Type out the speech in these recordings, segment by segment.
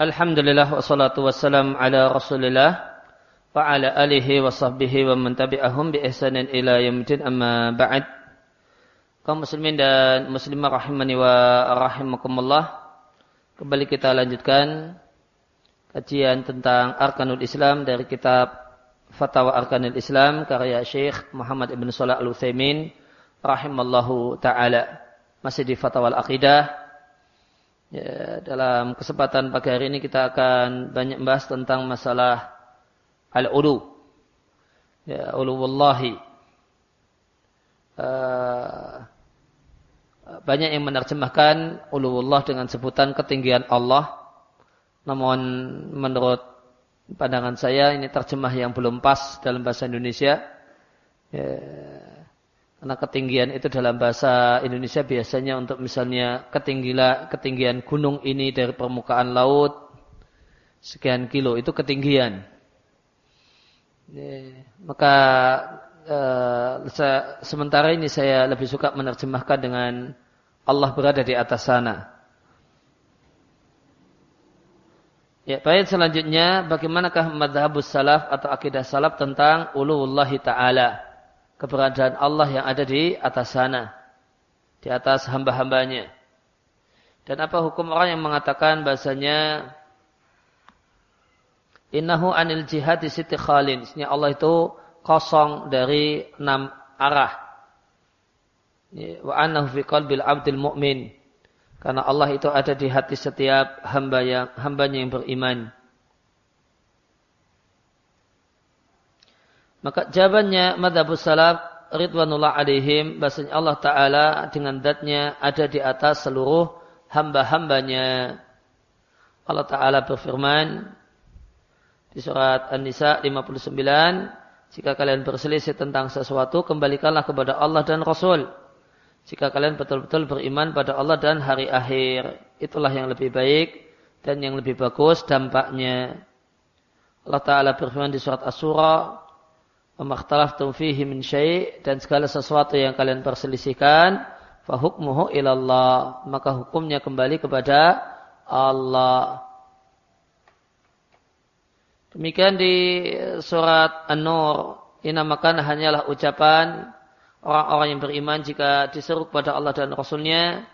Alhamdulillah wassalatu wassalam ala rasulillah wa ala alihi wa sahbihi wa man tabi'ahum bi ihsanin ila yaumil amma ba'd. Kaum muslimin dan muslimah rahimani wa rahimakumullah kembali kita lanjutkan kajian tentang arkanul Islam dari kitab Fatwa Arkanul Islam karya Syekh Muhammad Ibn Salah Al-Utsaimin rahimallahu taala. Masih di Fatwa Al-Aqidah Ya, dalam kesempatan pagi hari ini kita akan banyak membahas tentang masalah al-ulu. Ya, ulu wallahi. Uh, banyak yang menerjemahkan ulu Allah dengan sebutan ketinggian Allah. Namun menurut pandangan saya ini terjemah yang belum pas dalam bahasa Indonesia. Ya, karena ketinggian itu dalam bahasa Indonesia biasanya untuk misalnya ketinggian, ketinggian gunung ini dari permukaan laut sekian kilo itu ketinggian. Maka eh, sementara ini saya lebih suka menerjemahkan dengan Allah berada di atas sana. Ya, baik selanjutnya bagaimanakah madhabus salaf atau akidah salaf tentang ulullahi ta'ala keberadaan Allah yang ada di atas sana. Di atas hamba-hambanya. Dan apa hukum orang yang mengatakan bahasanya Innahu anil jihad siti khalin. Ini Allah itu kosong dari enam arah. Wa annahu fi qalbil abdil mu'min. Karena Allah itu ada di hati setiap hamba yang hambanya yang beriman. Maka jawabannya madhabus salaf ridwanullah alaihim bahasanya Allah Ta'ala dengan datnya ada di atas seluruh hamba-hambanya. Allah Ta'ala berfirman di surat An-Nisa 59 jika kalian berselisih tentang sesuatu kembalikanlah kepada Allah dan Rasul. Jika kalian betul-betul beriman pada Allah dan hari akhir itulah yang lebih baik dan yang lebih bagus dampaknya. Allah Ta'ala berfirman di surat As-Surah Makhtalaftum fihi min syai' dan segala sesuatu yang kalian perselisihkan fahukmuhu ilallah. Maka hukumnya kembali kepada Allah. Demikian di surat An-Nur. Dinamakan hanyalah ucapan orang-orang yang beriman jika diseru kepada Allah dan Rasulnya.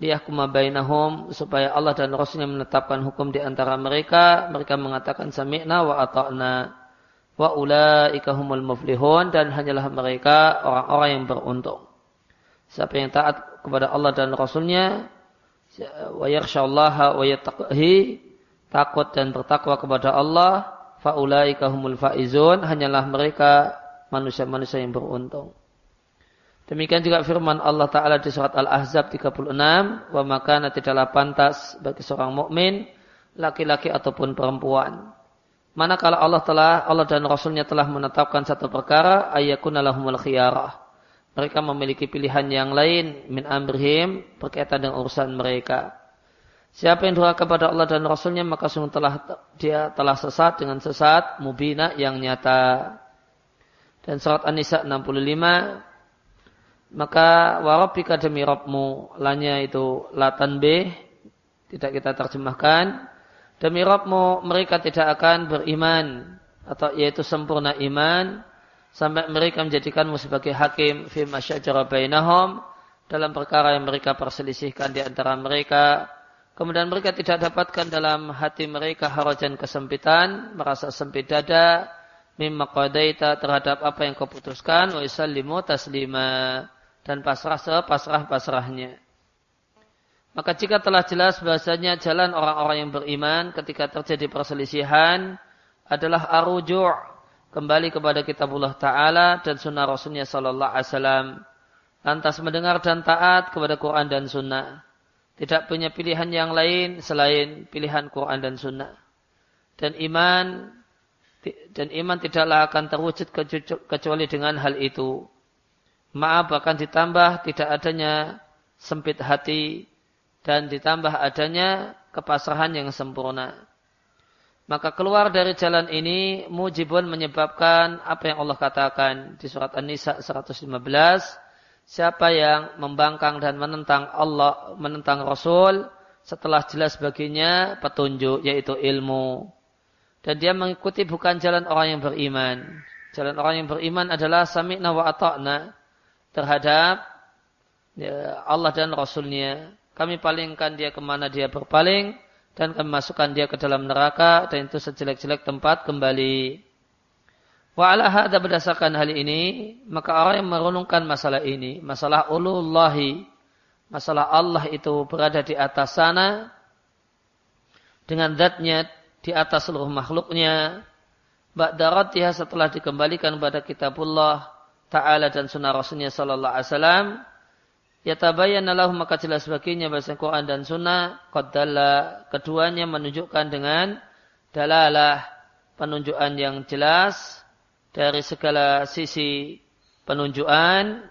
Liyahkuma bainahum supaya Allah dan Rasulnya menetapkan hukum di antara mereka. Mereka mengatakan sami'na wa ata'na wa ulaika humul muflihun dan hanyalah mereka orang-orang yang beruntung. Siapa yang taat kepada Allah dan Rasulnya wa yakhshallaha wa yattaqi takut dan bertakwa kepada Allah fa ulaika humul faizun hanyalah mereka manusia-manusia yang beruntung. Demikian juga firman Allah Ta'ala di surat Al-Ahzab 36. Wa makana tidaklah pantas bagi seorang mukmin laki-laki ataupun perempuan Manakala Allah telah Allah dan Rasulnya telah menetapkan satu perkara ayakuna lahumul khiyarah. Mereka memiliki pilihan yang lain min amrihim berkaitan dengan urusan mereka. Siapa yang durhaka kepada Allah dan Rasulnya maka sungguh telah dia telah sesat dengan sesat mubina yang nyata. Dan surat An-Nisa 65 maka warabbika demi Rabbmu lanya itu latan B tidak kita terjemahkan Demi Rabbmu mereka tidak akan beriman atau yaitu sempurna iman sampai mereka menjadikanmu sebagai hakim fi masyajara bainahum dalam perkara yang mereka perselisihkan di antara mereka. Kemudian mereka tidak dapatkan dalam hati mereka harajan kesempitan, merasa sempit dada, mimma qadaita terhadap apa yang kau putuskan, wa isallimu taslima dan pasrah pasrah pasrahnya. Maka jika telah jelas bahasanya jalan orang-orang yang beriman ketika terjadi perselisihan adalah aruju' kembali kepada kitabullah ta'ala dan sunnah rasulnya sallallahu alaihi wasallam. Lantas mendengar dan taat kepada Quran dan sunnah. Tidak punya pilihan yang lain selain pilihan Quran dan sunnah. Dan iman dan iman tidaklah akan terwujud kecuali dengan hal itu. Maaf bahkan ditambah tidak adanya sempit hati dan ditambah adanya kepasrahan yang sempurna. Maka keluar dari jalan ini mujibun menyebabkan apa yang Allah katakan di surat An-Nisa 115. Siapa yang membangkang dan menentang Allah, menentang Rasul, setelah jelas baginya petunjuk yaitu ilmu. Dan dia mengikuti bukan jalan orang yang beriman. Jalan orang yang beriman adalah sami'na wa ata'na terhadap ya, Allah dan Rasulnya. Kami palingkan dia ke mana dia berpaling dan kami masukkan dia ke dalam neraka dan itu sejelek-jelek tempat kembali. Wa ala hadha berdasarkan hal ini, maka orang yang merenungkan masalah ini, masalah ulullahi, masalah Allah itu berada di atas sana, dengan zatnya di atas seluruh makhluknya, ba'daratiha setelah dikembalikan kepada kitabullah ta'ala dan sunnah rasulnya sallallahu alaihi wasallam, yatabayyana lahu maka jelas baginya bahasa Quran dan sunnah, qaddalla keduanya menunjukkan dengan dalalah penunjukan yang jelas, dari segala sisi penunjukan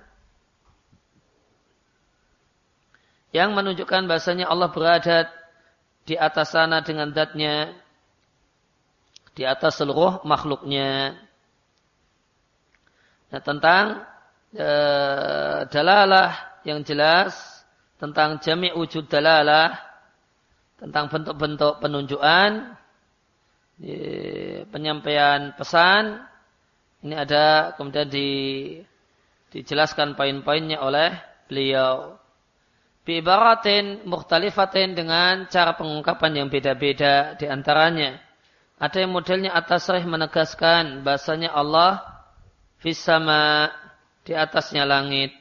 yang menunjukkan bahasanya Allah berada di atas sana dengan zatnya di atas seluruh makhluknya. Nah tentang e, dalalah yang jelas tentang jami' wujud dalalah tentang bentuk-bentuk penunjukan penyampaian pesan ini ada kemudian di, dijelaskan poin-poinnya oleh beliau. Biibaratin mukhtalifatin dengan cara pengungkapan yang beda-beda di antaranya. Ada yang modelnya atas sahih menegaskan bahasanya Allah fisama di atasnya langit.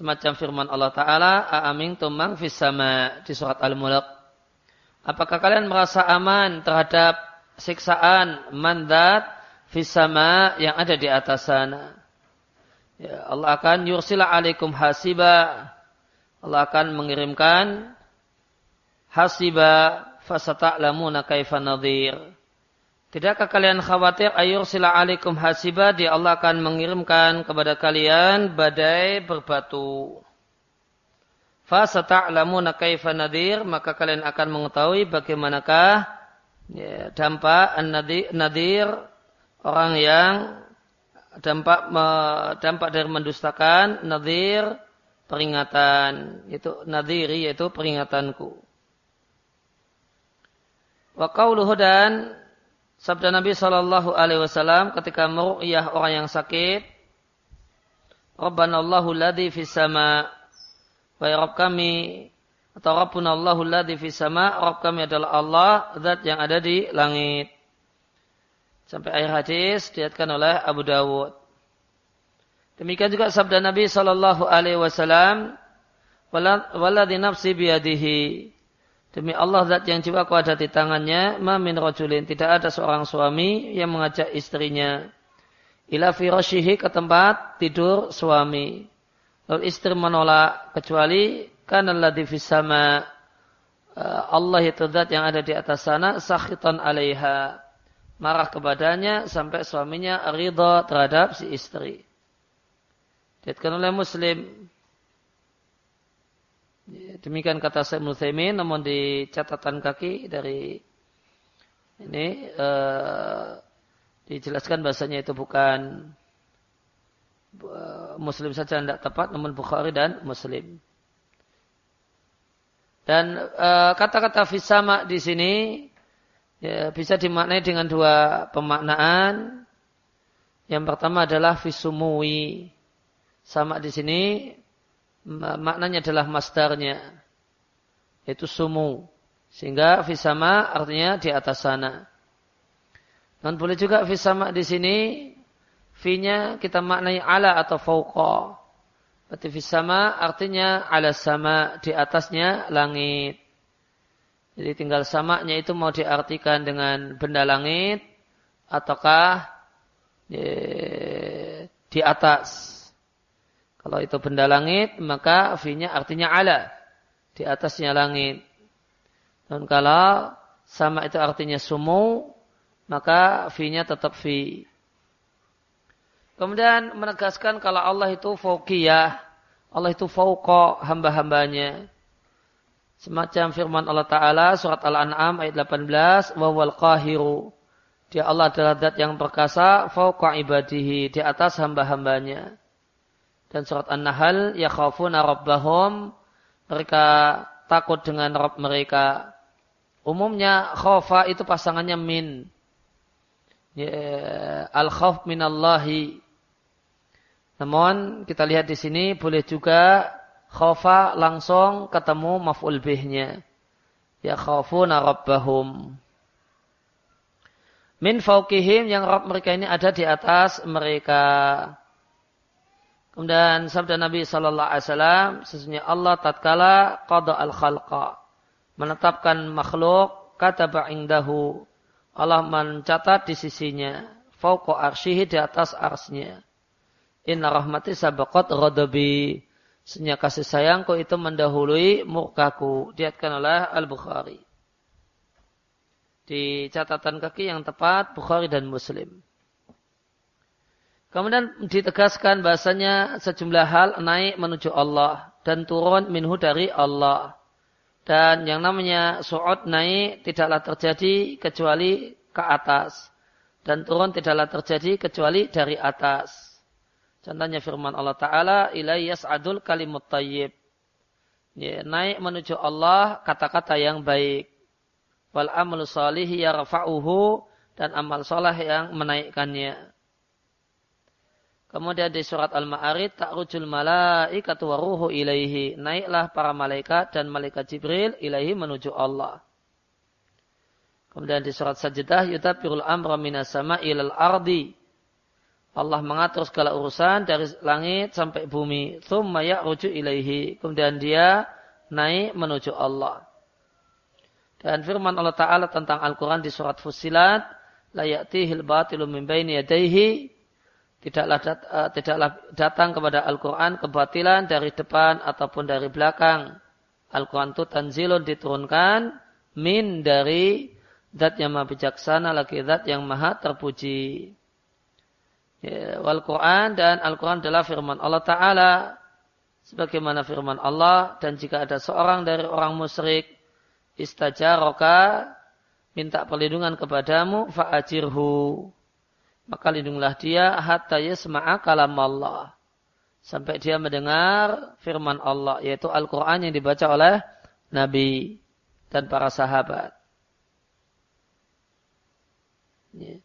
Semacam firman Allah Ta'ala, A'amin tumang fisama di surat Al-Mulk. Apakah kalian merasa aman terhadap siksaan mandat fisama yang ada di atas sana. Ya, Allah akan yursila alaikum hasiba. Allah akan mengirimkan hasiba fasata'lamuna kaifa nadhir. Tidakkah kalian khawatir ayursila alaikum hasiba di Allah akan mengirimkan kepada kalian badai berbatu. Fasata'lamuna kaifa nadhir maka kalian akan mengetahui bagaimanakah ya, dampak an-nadir orang yang dampak dampak dari mendustakan nadir peringatan itu nadiri yaitu peringatanku. Wa sabda Nabi Shallallahu alaihi wasallam ketika meru'yah orang yang sakit Rabbana Allahu ladzi fis sama wa ya Rabb kami atau Rabbuna Allahu ladzi fis sama Rabb kami adalah Allah zat yang ada di langit Sampai akhir hadis diatkan oleh Abu Dawud. Demikian juga sabda Nabi Shallallahu Alaihi Wasallam, "Waladhi nafsi biadihi." Demi Allah zat yang jiwaku ada di tangannya, ma min rajulin. Tidak ada seorang suami yang mengajak istrinya ila firashihi ke tempat tidur suami. Lalu istri menolak kecuali karena ladhi sama eh, Allah itu zat yang ada di atas sana sakhitan alaiha marah kepadanya sampai suaminya ridha terhadap si istri. Diatkan oleh Muslim. Demikian kata Syekh Muthaimin, namun di catatan kaki dari ini uh, dijelaskan bahasanya itu bukan uh, Muslim saja tidak tepat, namun Bukhari dan Muslim. Dan eh, kata-kata uh, fisama di sini ya, bisa dimaknai dengan dua pemaknaan. Yang pertama adalah visumui. Sama di sini maknanya adalah masdarnya. Yaitu sumu. Sehingga visama artinya di atas sana. Dan boleh juga visama di sini Finya kita maknai ala atau fauqa. Berarti visama artinya ala sama di atasnya langit. Jadi tinggal samaknya itu mau diartikan dengan benda langit ataukah di atas. Kalau itu benda langit maka fi-nya artinya ala di atasnya langit. Dan kalau sama itu artinya sumu maka fi-nya tetap fi. Kemudian menegaskan kalau Allah itu fauqiyah, Allah itu fauqa hamba-hambanya. Semacam firman Allah Ta'ala surat Al-An'am ayat 18. Wawal qahiru. Dia Allah adalah dat yang perkasa. Fauqa ibadihi. Di atas hamba-hambanya. Dan surat An-Nahl. Yakhafuna rabbahum. Mereka takut dengan Rob mereka. Umumnya khofa itu pasangannya min. Ya, al-khawf minallahi. Namun kita lihat di sini boleh juga khofa langsung ketemu maf'ul bihnya. Ya khawfuna rabbahum. Min fauqihim yang Rabb mereka ini ada di atas mereka. Kemudian sabda Nabi Sallallahu Alaihi Wasallam, sesungguhnya Allah tatkala qada al khalqa menetapkan makhluk kata ba'indahu Allah mencatat di sisinya fauqa arsyihi di atas arsnya. Inna rahmati sabaqat ghadabi. Sesungguhnya kasih sayangku itu mendahului murkaku diatkan oleh Al-Bukhari. Di catatan kaki yang tepat Bukhari dan Muslim Kemudian ditegaskan bahasanya sejumlah hal naik menuju Allah dan turun minhu dari Allah. Dan yang namanya su'ud naik tidaklah terjadi kecuali ke atas. Dan turun tidaklah terjadi kecuali dari atas. Contohnya firman Allah Ta'ala, ilai yas'adul kalimut tayyib. Ya, naik menuju Allah kata-kata yang baik. Wal amal salih yarfa'uhu dan amal soleh yang menaikkannya. Kemudian di surat Al-Ma'arij ta'rujul malaikatu wa ruhu ilaihi. Naiklah para malaikat dan malaikat Jibril ilaihi menuju Allah. Kemudian di surat Sajdah yudabirul amra minas sama ilal ardi. Allah mengatur segala urusan dari langit sampai bumi. Thumma ya'ruju ilaihi. Kemudian dia naik menuju Allah. Dan firman Allah Ta'ala tentang Al-Quran di surat Fusilat. La ya'tihil batilu min baini yadaihi uh, tidaklah datang kepada Al-Quran kebatilan dari depan ataupun dari belakang. Al-Quran itu tanzilun diturunkan min dari dat yang maha bijaksana lagi dat yang maha terpuji. Ya, wal Quran dan Al Quran adalah firman Allah Taala sebagaimana firman Allah dan jika ada seorang dari orang musyrik istajaroka minta perlindungan kepadamu fa'ajirhu maka lindunglah dia hatta yasma'a kalam Allah. Sampai dia mendengar firman Allah, yaitu Al-Quran yang dibaca oleh Nabi dan para sahabat. Ya.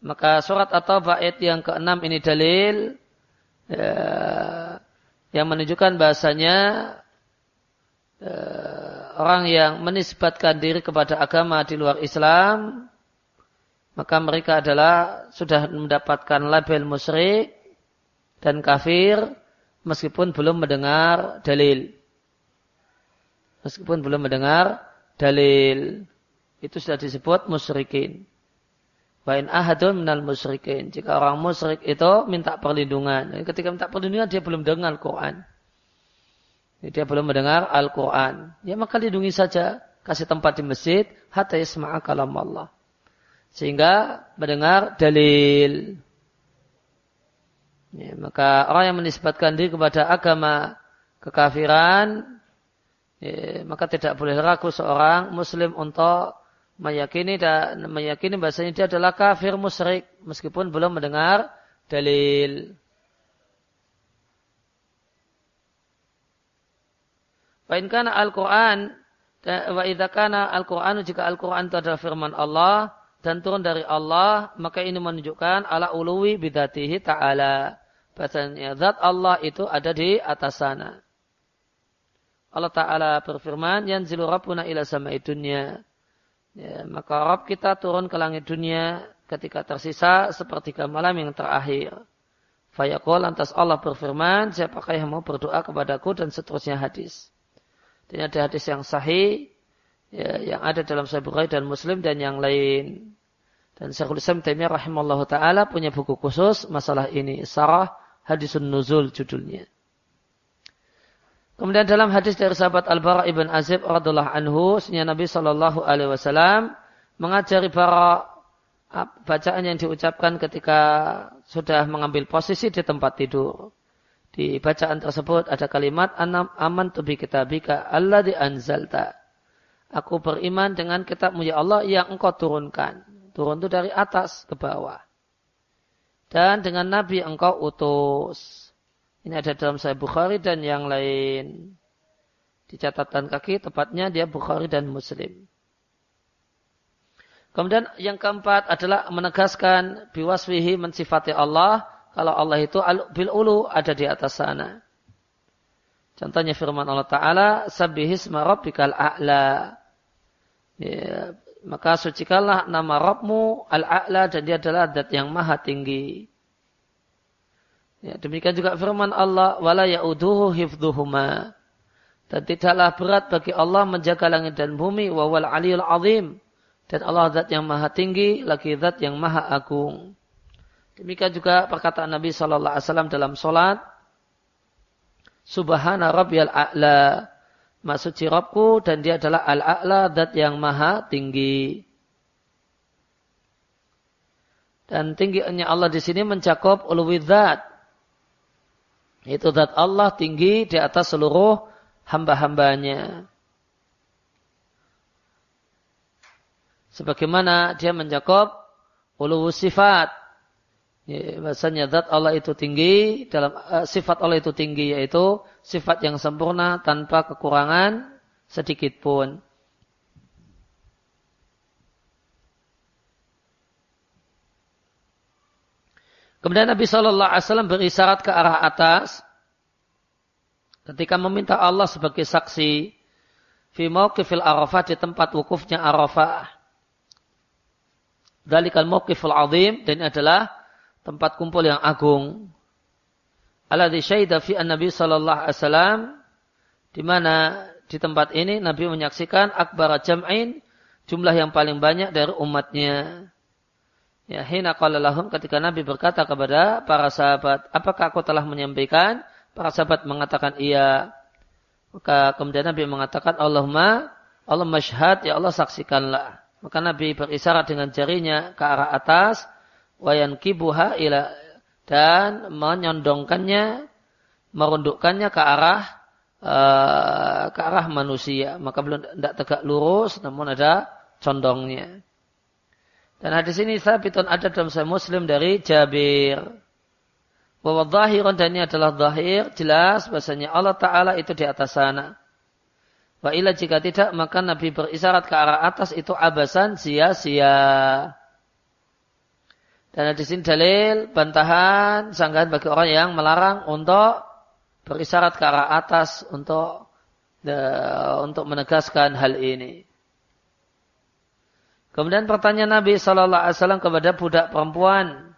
Maka surat atau bait yang keenam ini dalil ya, yang menunjukkan bahasanya ya, orang yang menisbatkan diri kepada agama di luar Islam maka mereka adalah sudah mendapatkan label musyrik dan kafir meskipun belum mendengar dalil. Meskipun belum mendengar dalil. Itu sudah disebut musyrikin. Wain ahadun minal musyrikin. Jika orang musyrik itu minta perlindungan. Ketika minta perlindungan dia belum dengar Al-Quran. Dia belum mendengar Al-Quran. Ya maka lindungi saja. Kasih tempat di masjid. Hatta yasma'a kalam Allah sehingga mendengar dalil. Ya, maka orang yang menisbatkan diri kepada agama kekafiran, ya, maka tidak boleh ragu seorang muslim untuk meyakini dan meyakini bahasanya dia adalah kafir musyrik meskipun belum mendengar dalil. Wa Al-Qur'an wa Al-Qur'an jika Al-Qur'an itu adalah firman Allah dan turun dari Allah, maka ini menunjukkan ala uluwi bidatihi ta'ala. Bahasanya zat Allah itu ada di atas sana. Allah Ta'ala berfirman, Yanzilu Rabbuna ila sama'i dunya. Ya, maka Rabb kita turun ke langit dunia ketika tersisa sepertiga malam yang terakhir. Fayaqul lantas Allah berfirman, siapakah yang mau berdoa kepadaku dan seterusnya hadis. Dan ada hadis yang sahih ya, yang ada dalam Sahih Bukhari dan Muslim dan yang lain. Dan Syekhul Islam Taimiyah rahimallahu taala punya buku khusus masalah ini, Sarah Hadisun Nuzul judulnya. Kemudian dalam hadis dari sahabat Al-Bara ibn Azib radhiallahu anhu, sunnah Nabi Shallallahu alaihi wasallam mengajari para bacaan yang diucapkan ketika sudah mengambil posisi di tempat tidur. Di bacaan tersebut ada kalimat anam aman tubi kitabika Allah di anzalta. Aku beriman dengan kitabmu ya Allah yang engkau turunkan. Turun itu dari atas ke bawah. Dan dengan Nabi engkau utus. Ini ada dalam Sahih Bukhari dan yang lain. Di catatan kaki tepatnya dia Bukhari dan Muslim. Kemudian yang keempat adalah menegaskan biwaswihi mensifati Allah kalau Allah itu bil ulu ada di atas sana. Contohnya firman Allah Ta'ala, Sabbihisma rabbikal a'la. Ya, maka sucikanlah nama Rabbmu al-a'la dan dia adalah dat yang maha tinggi. Ya, demikian juga firman Allah, wala ya'uduhu hifduhuma. Dan tidaklah berat bagi Allah menjaga langit dan bumi, wawal aliyul azim. Dan Allah zat yang maha tinggi, lagi zat yang maha agung. Demikian juga perkataan Nabi SAW dalam solat, Subhana Rabbiyal A'la. Maksud Rabbku dan dia adalah Al-A'la, dat yang maha tinggi. Dan tingginya Allah di sini mencakup uluwidzat. Itu zat Allah tinggi di atas seluruh hamba-hambanya. Sebagaimana dia mencakup ulu sifat. Ya, bahasanya zat Allah itu tinggi, dalam uh, sifat Allah itu tinggi yaitu sifat yang sempurna tanpa kekurangan sedikit pun. Kemudian Nabi Shallallahu Alaihi Wasallam berisyarat ke arah atas ketika meminta Allah sebagai saksi fi mauqifil arafah di tempat wukufnya arafah. Dalikal mauqiful azim dan adalah tempat kumpul yang agung. Alladhi syahida fi an-nabi sallallahu alaihi wasallam di mana di tempat ini Nabi menyaksikan akbar jam'in jumlah yang paling banyak dari umatnya. Ya, hina ketika Nabi berkata kepada para sahabat, "Apakah aku telah menyampaikan?" Para sahabat mengatakan, "Iya." Maka kemudian Nabi mengatakan, "Allahumma Allah masyhad, ya Allah saksikanlah." Maka Nabi berisyarat dengan jarinya ke arah atas wayan kibuha ila dan menyondongkannya, merundukkannya ke arah uh, ke arah manusia. Maka belum tidak tegak lurus, namun ada condongnya. Dan hadis ini sabitun ada dalam saya Muslim dari Jabir. Bahwa zahiran dan ini adalah zahir, jelas bahasanya Allah Ta'ala itu di atas sana. Wa ila jika tidak, maka Nabi berisyarat ke arah atas itu abasan sia-sia. Dan di sini dalil bantahan sanggahan bagi orang yang melarang untuk berisyarat ke arah atas untuk de, untuk menegaskan hal ini. Kemudian pertanyaan Nabi Shallallahu Alaihi Wasallam kepada budak perempuan.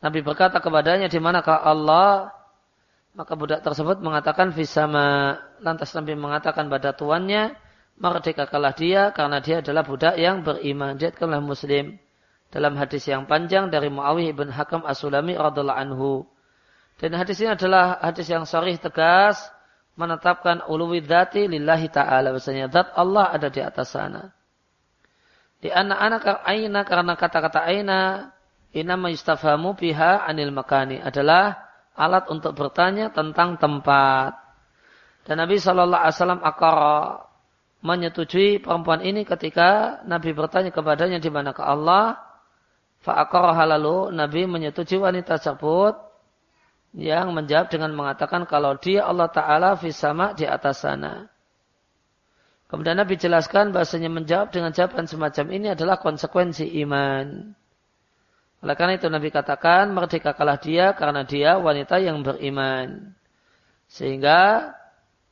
Nabi berkata kepadanya di manakah Allah? Maka budak tersebut mengatakan fisama. Lantas Nabi mengatakan pada tuannya, merdekakanlah dia karena dia adalah budak yang beriman. Dia muslim dalam hadis yang panjang dari Muawiyah bin Hakam As-Sulami radhiallahu anhu. Dan hadis ini adalah hadis yang sharih tegas menetapkan uluwi dzati lillahi ta'ala. Bahasanya zat Allah ada di atas sana. Di anak-anak aina karena kata-kata aina inama yustafamu biha anil makani adalah alat untuk bertanya tentang tempat. Dan Nabi Shallallahu Alaihi Wasallam akar menyetujui perempuan ini ketika Nabi bertanya kepadanya di manakah Allah Fa'akaraha lalu Nabi menyetujui wanita tersebut yang menjawab dengan mengatakan kalau dia Allah Ta'ala fisama di atas sana. Kemudian Nabi jelaskan bahasanya menjawab dengan jawaban semacam ini adalah konsekuensi iman. Oleh karena itu Nabi katakan merdekakanlah dia karena dia wanita yang beriman. Sehingga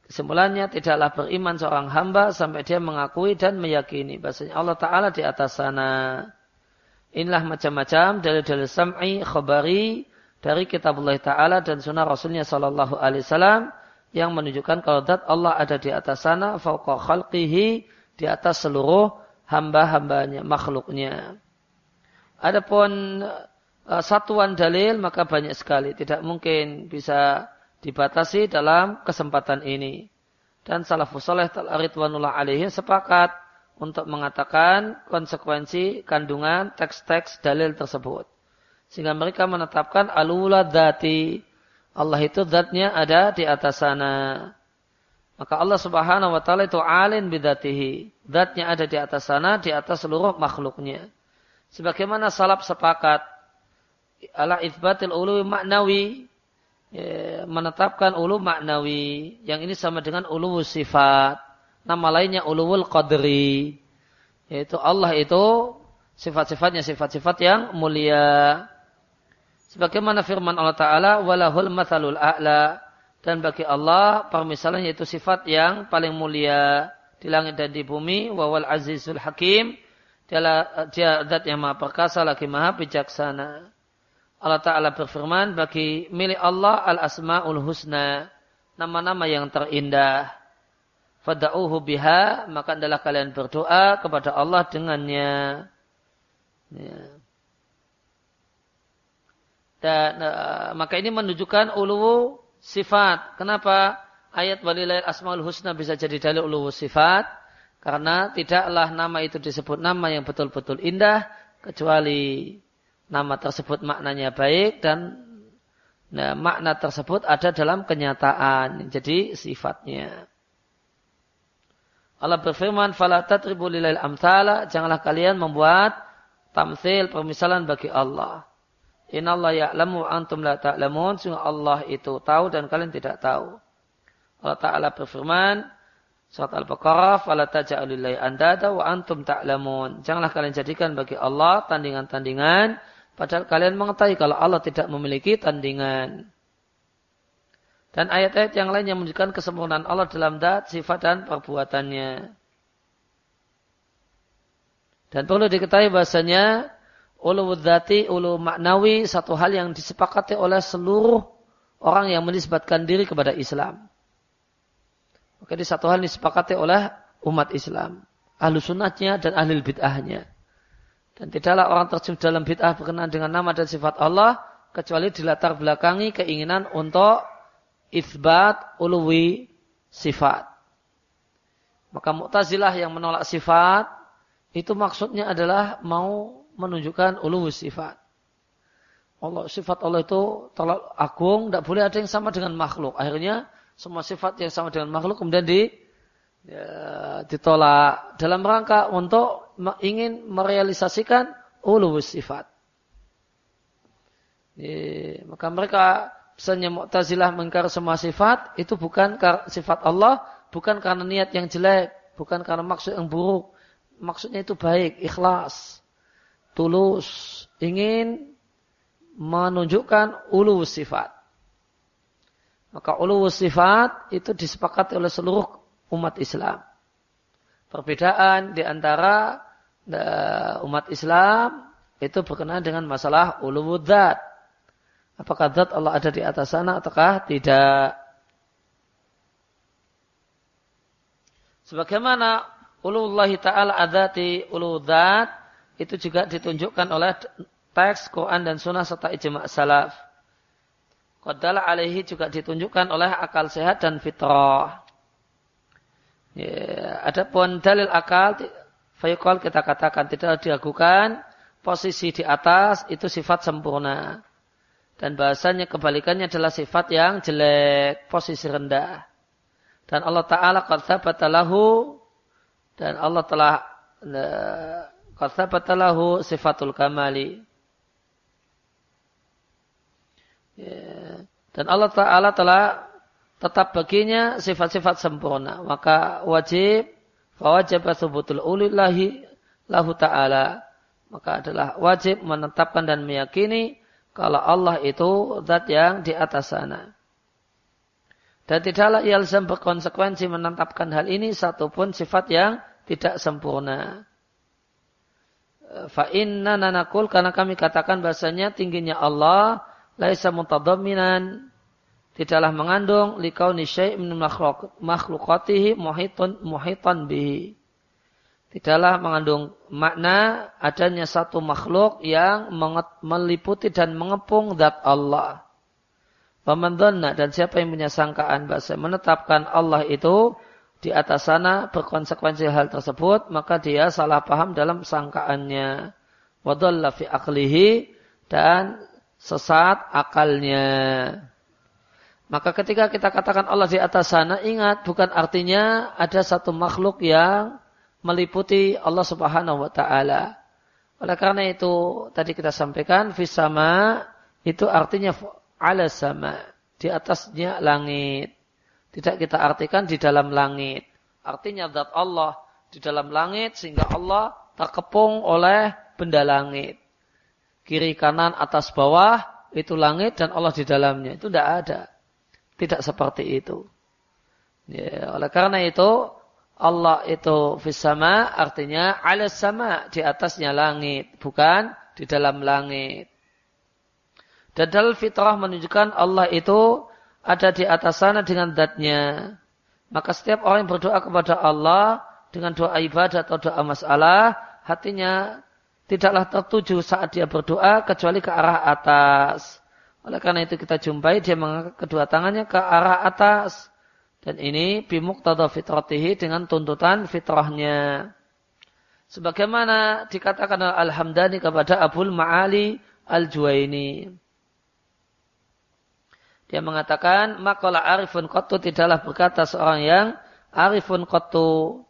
kesimpulannya tidaklah beriman seorang hamba sampai dia mengakui dan meyakini bahasanya Allah Ta'ala di atas sana. Inilah macam-macam dalil-dalil sam'i khabari dari kitab Allah Ta'ala dan sunnah Rasulnya Sallallahu Alaihi Wasallam yang menunjukkan kalau dat Allah ada di atas sana fauqa khalqihi di atas seluruh hamba-hambanya, makhluknya. Adapun uh, satuan dalil maka banyak sekali. Tidak mungkin bisa dibatasi dalam kesempatan ini. Dan salafus saleh ridwanullah alaihi sepakat untuk mengatakan konsekuensi kandungan teks-teks dalil tersebut. Sehingga mereka menetapkan alula dati. Allah itu zatnya ada di atas sana. Maka Allah subhanahu wa ta'ala itu alin bidatihi. Zatnya ada di atas sana, di atas seluruh makhluknya. Sebagaimana salaf sepakat ala ithbatil ulu maknawi ya, menetapkan ulu maknawi. Yang ini sama dengan ulu sifat. Nama lainnya ulul qadri. Yaitu Allah itu sifat-sifatnya sifat-sifat yang mulia. Sebagaimana firman Allah Ta'ala, walahul mathalul a'la. Dan bagi Allah, permisalan yaitu sifat yang paling mulia di langit dan di bumi. Wawal azizul hakim. Dia, dia dat yang maha perkasa lagi maha bijaksana. Allah Ta'ala berfirman, bagi milik Allah al-asma'ul husna. Nama-nama yang terindah. Fada'uhu biha, maka adalah kalian berdoa kepada Allah dengannya. Ya. Dan uh, maka ini menunjukkan ulu sifat. Kenapa ayat walilai asmaul husna bisa jadi dalil ulu sifat? Karena tidaklah nama itu disebut nama yang betul-betul indah kecuali nama tersebut maknanya baik dan nah, makna tersebut ada dalam kenyataan. Jadi sifatnya. Allah berfirman, "Fala tatribu lil amthala", janganlah kalian membuat tamsil permisalan bagi Allah. Inallah ya'lamu antum la ta'lamun. Sungguh Allah itu tahu dan kalian tidak tahu. Allah Ta'ala berfirman, Surat Al-Baqarah, Fala taja'alulillahi andada wa antum ta'lamun. Janganlah kalian jadikan bagi Allah tandingan-tandingan, padahal kalian mengetahui kalau Allah tidak memiliki tandingan. Dan ayat-ayat yang lain yang menunjukkan kesempurnaan Allah dalam dat, sifat dan perbuatannya. Dan perlu diketahui bahasanya ulu dzati, ulu maknawi satu hal yang disepakati oleh seluruh orang yang menisbatkan diri kepada Islam. Maka ini satu hal disepakati oleh umat Islam. Ahlu sunnahnya dan ahli bid'ahnya. Dan tidaklah orang terjun dalam bid'ah berkenaan dengan nama dan sifat Allah kecuali dilatar belakangi keinginan untuk isbat uluwi sifat. Maka Mu'tazilah yang menolak sifat itu maksudnya adalah mau menunjukkan ulu sifat. Allah sifat Allah itu terlalu agung, tidak boleh ada yang sama dengan makhluk. Akhirnya semua sifat yang sama dengan makhluk kemudian di ya, ditolak dalam rangka untuk ingin merealisasikan ulu sifat. Ya, maka mereka misalnya Mu'tazilah mengkar semua sifat itu bukan sifat Allah, bukan karena niat yang jelek, bukan karena maksud yang buruk, maksudnya itu baik, ikhlas, tulus, ingin menunjukkan ulu sifat. Maka ulu sifat itu disepakati oleh seluruh umat Islam. Perbedaan di antara eh, umat Islam itu berkenaan dengan masalah ulu dzat. Apakah zat Allah ada di atas sana ataukah tidak? Sebagaimana ulullahi ta'ala adati uludat itu juga ditunjukkan oleh teks Quran dan Sunnah serta ijma' salaf. Qadala alaihi juga ditunjukkan oleh akal sehat dan fitrah. Ya, adapun dalil akal, fayuqal kita katakan tidak diragukan posisi di atas itu sifat sempurna. Dan bahasanya kebalikannya adalah sifat yang jelek, posisi rendah. Dan Allah Ta'ala qad lahu dan Allah telah qad sifatul kamali. Ya. Dan Allah Ta'ala telah tetap baginya sifat-sifat sempurna. Maka wajib, fawajib subutul ulillahi lahu ta'ala. Maka adalah wajib menetapkan dan meyakini kalau Allah itu zat yang di atas sana. Dan tidaklah yalzam berkonsekuensi menetapkan hal ini satupun sifat yang tidak sempurna. Fa inna nanakul karena kami katakan bahasanya tingginya Allah laisa mutadamminan tidaklah mengandung likau nisyai min makhlukatihi muhitan muhitan bihi. Tidaklah mengandung makna adanya satu makhluk yang meliputi dan mengepung zat Allah. Pemandonna dan siapa yang punya sangkaan bahasa menetapkan Allah itu di atas sana berkonsekuensi hal tersebut, maka dia salah paham dalam sangkaannya. Wadalla fi aklihi dan sesat akalnya. Maka ketika kita katakan Allah di atas sana, ingat bukan artinya ada satu makhluk yang meliputi Allah subhanahu wa ta'ala. Oleh karena itu, tadi kita sampaikan, sama itu artinya ala sama. di atasnya langit. Tidak kita artikan di dalam langit. Artinya zat Allah di dalam langit sehingga Allah terkepung oleh benda langit. Kiri kanan atas bawah itu langit dan Allah di dalamnya. Itu tidak ada. Tidak seperti itu. Ya, oleh karena itu Allah itu fisama artinya ala sama di atasnya langit, bukan di dalam langit. Dan dalam fitrah menunjukkan Allah itu ada di atas sana dengan datnya. Maka setiap orang yang berdoa kepada Allah dengan doa ibadah atau doa masalah, hatinya tidaklah tertuju saat dia berdoa kecuali ke arah atas. Oleh karena itu kita jumpai dia mengangkat kedua tangannya ke arah atas. Dan ini bimuqtada fitratihi dengan tuntutan fitrahnya. Sebagaimana dikatakan Al-Hamdani kepada Abul Ma'ali Al-Juwaini. Dia mengatakan, makalah arifun kotu tidaklah berkata seorang yang arifun kotu.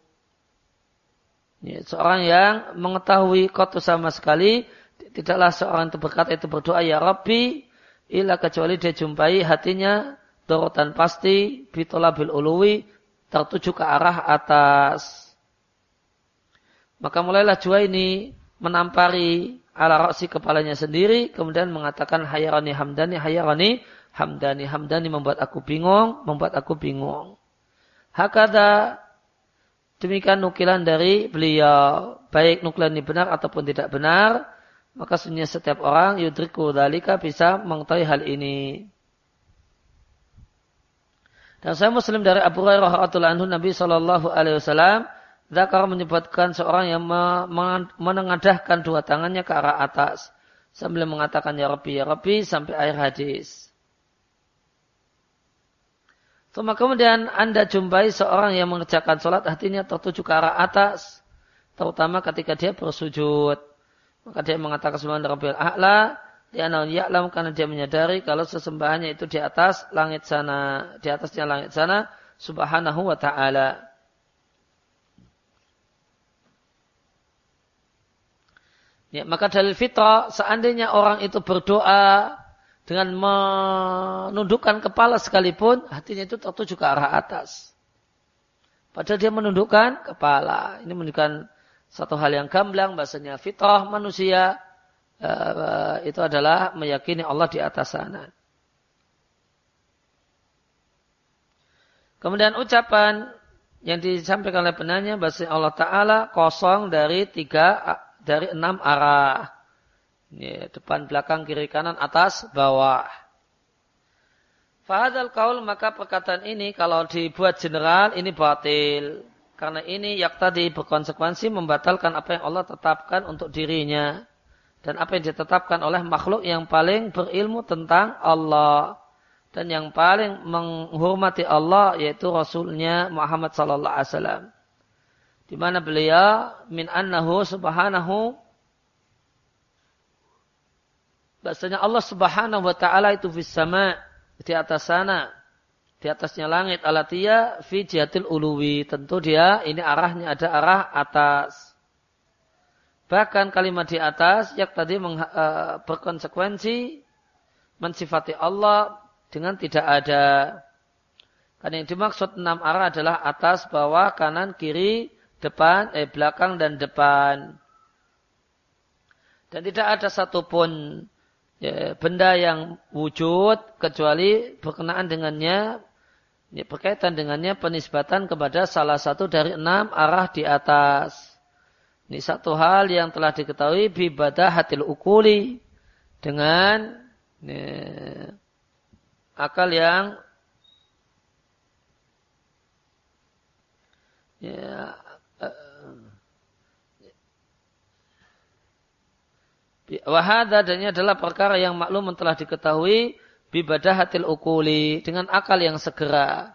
Seorang yang mengetahui kotu sama sekali, tidaklah seorang itu berkata itu berdoa, Ya Rabbi, ila kecuali dia jumpai hatinya dorotan pasti bitolabil uluwi tertuju ke arah atas. Maka mulailah jua ini menampari ala roksi kepalanya sendiri, kemudian mengatakan hayarani hamdani, hayarani hamdani, hamdani membuat aku bingung, membuat aku bingung. Hakada demikian nukilan dari beliau, baik nukilan ini benar ataupun tidak benar, maka sebenarnya setiap orang yudriku dalika bisa mengetahui hal ini. Dan saya Muslim dari Abu Hurairah radhiyallahu anhu Nabi sallallahu alaihi wasallam Zakar menyebutkan seorang yang menengadahkan dua tangannya ke arah atas sambil mengatakan ya Rabbi ya Rabbi sampai akhir hadis. Setelah kemudian Anda jumpai seorang yang mengerjakan sholat hatinya tertuju ke arah atas terutama ketika dia bersujud. Maka dia mengatakan subhanahu rabbil a'la Lianau ya'lam karena dia menyadari kalau sesembahannya itu di atas langit sana, di atasnya langit sana, subhanahu wa ta'ala. Ya, maka dalil fitrah, seandainya orang itu berdoa dengan menundukkan kepala sekalipun, hatinya itu tertuju ke arah atas. Padahal dia menundukkan kepala. Ini menunjukkan satu hal yang gamblang, bahasanya fitrah manusia uh, itu adalah meyakini Allah di atas sana. Kemudian ucapan yang disampaikan oleh penanya bahasa Allah Ta'ala kosong dari tiga, dari enam arah. Ini, depan, belakang, kiri, kanan, atas, bawah. Fahadal kaul maka perkataan ini kalau dibuat general ini batil. Karena ini yak tadi berkonsekuensi membatalkan apa yang Allah tetapkan untuk dirinya dan apa yang ditetapkan oleh makhluk yang paling berilmu tentang Allah. Dan yang paling menghormati Allah yaitu Rasulnya Muhammad Sallallahu Alaihi Wasallam. Di mana beliau min annahu subhanahu bahasanya Allah Subhanahu wa taala itu sama di atas sana di atasnya langit alatia fi jihatil uluwi. Tentu dia ini arahnya ada arah atas Bahkan kalimat di atas yang tadi uh, berkonsekuensi mensifati Allah dengan tidak ada. Karena yang dimaksud enam arah adalah atas, bawah, kanan, kiri, depan, eh belakang dan depan. Dan tidak ada satupun ya, benda yang wujud kecuali berkenaan dengannya, ya, berkaitan dengannya penisbatan kepada salah satu dari enam arah di atas. Ini satu hal yang telah diketahui bibadah hatil ukuli dengan ini, akal yang ya, Wahada dan ini adalah perkara yang maklum telah diketahui bibadah hatil ukuli dengan akal yang segera.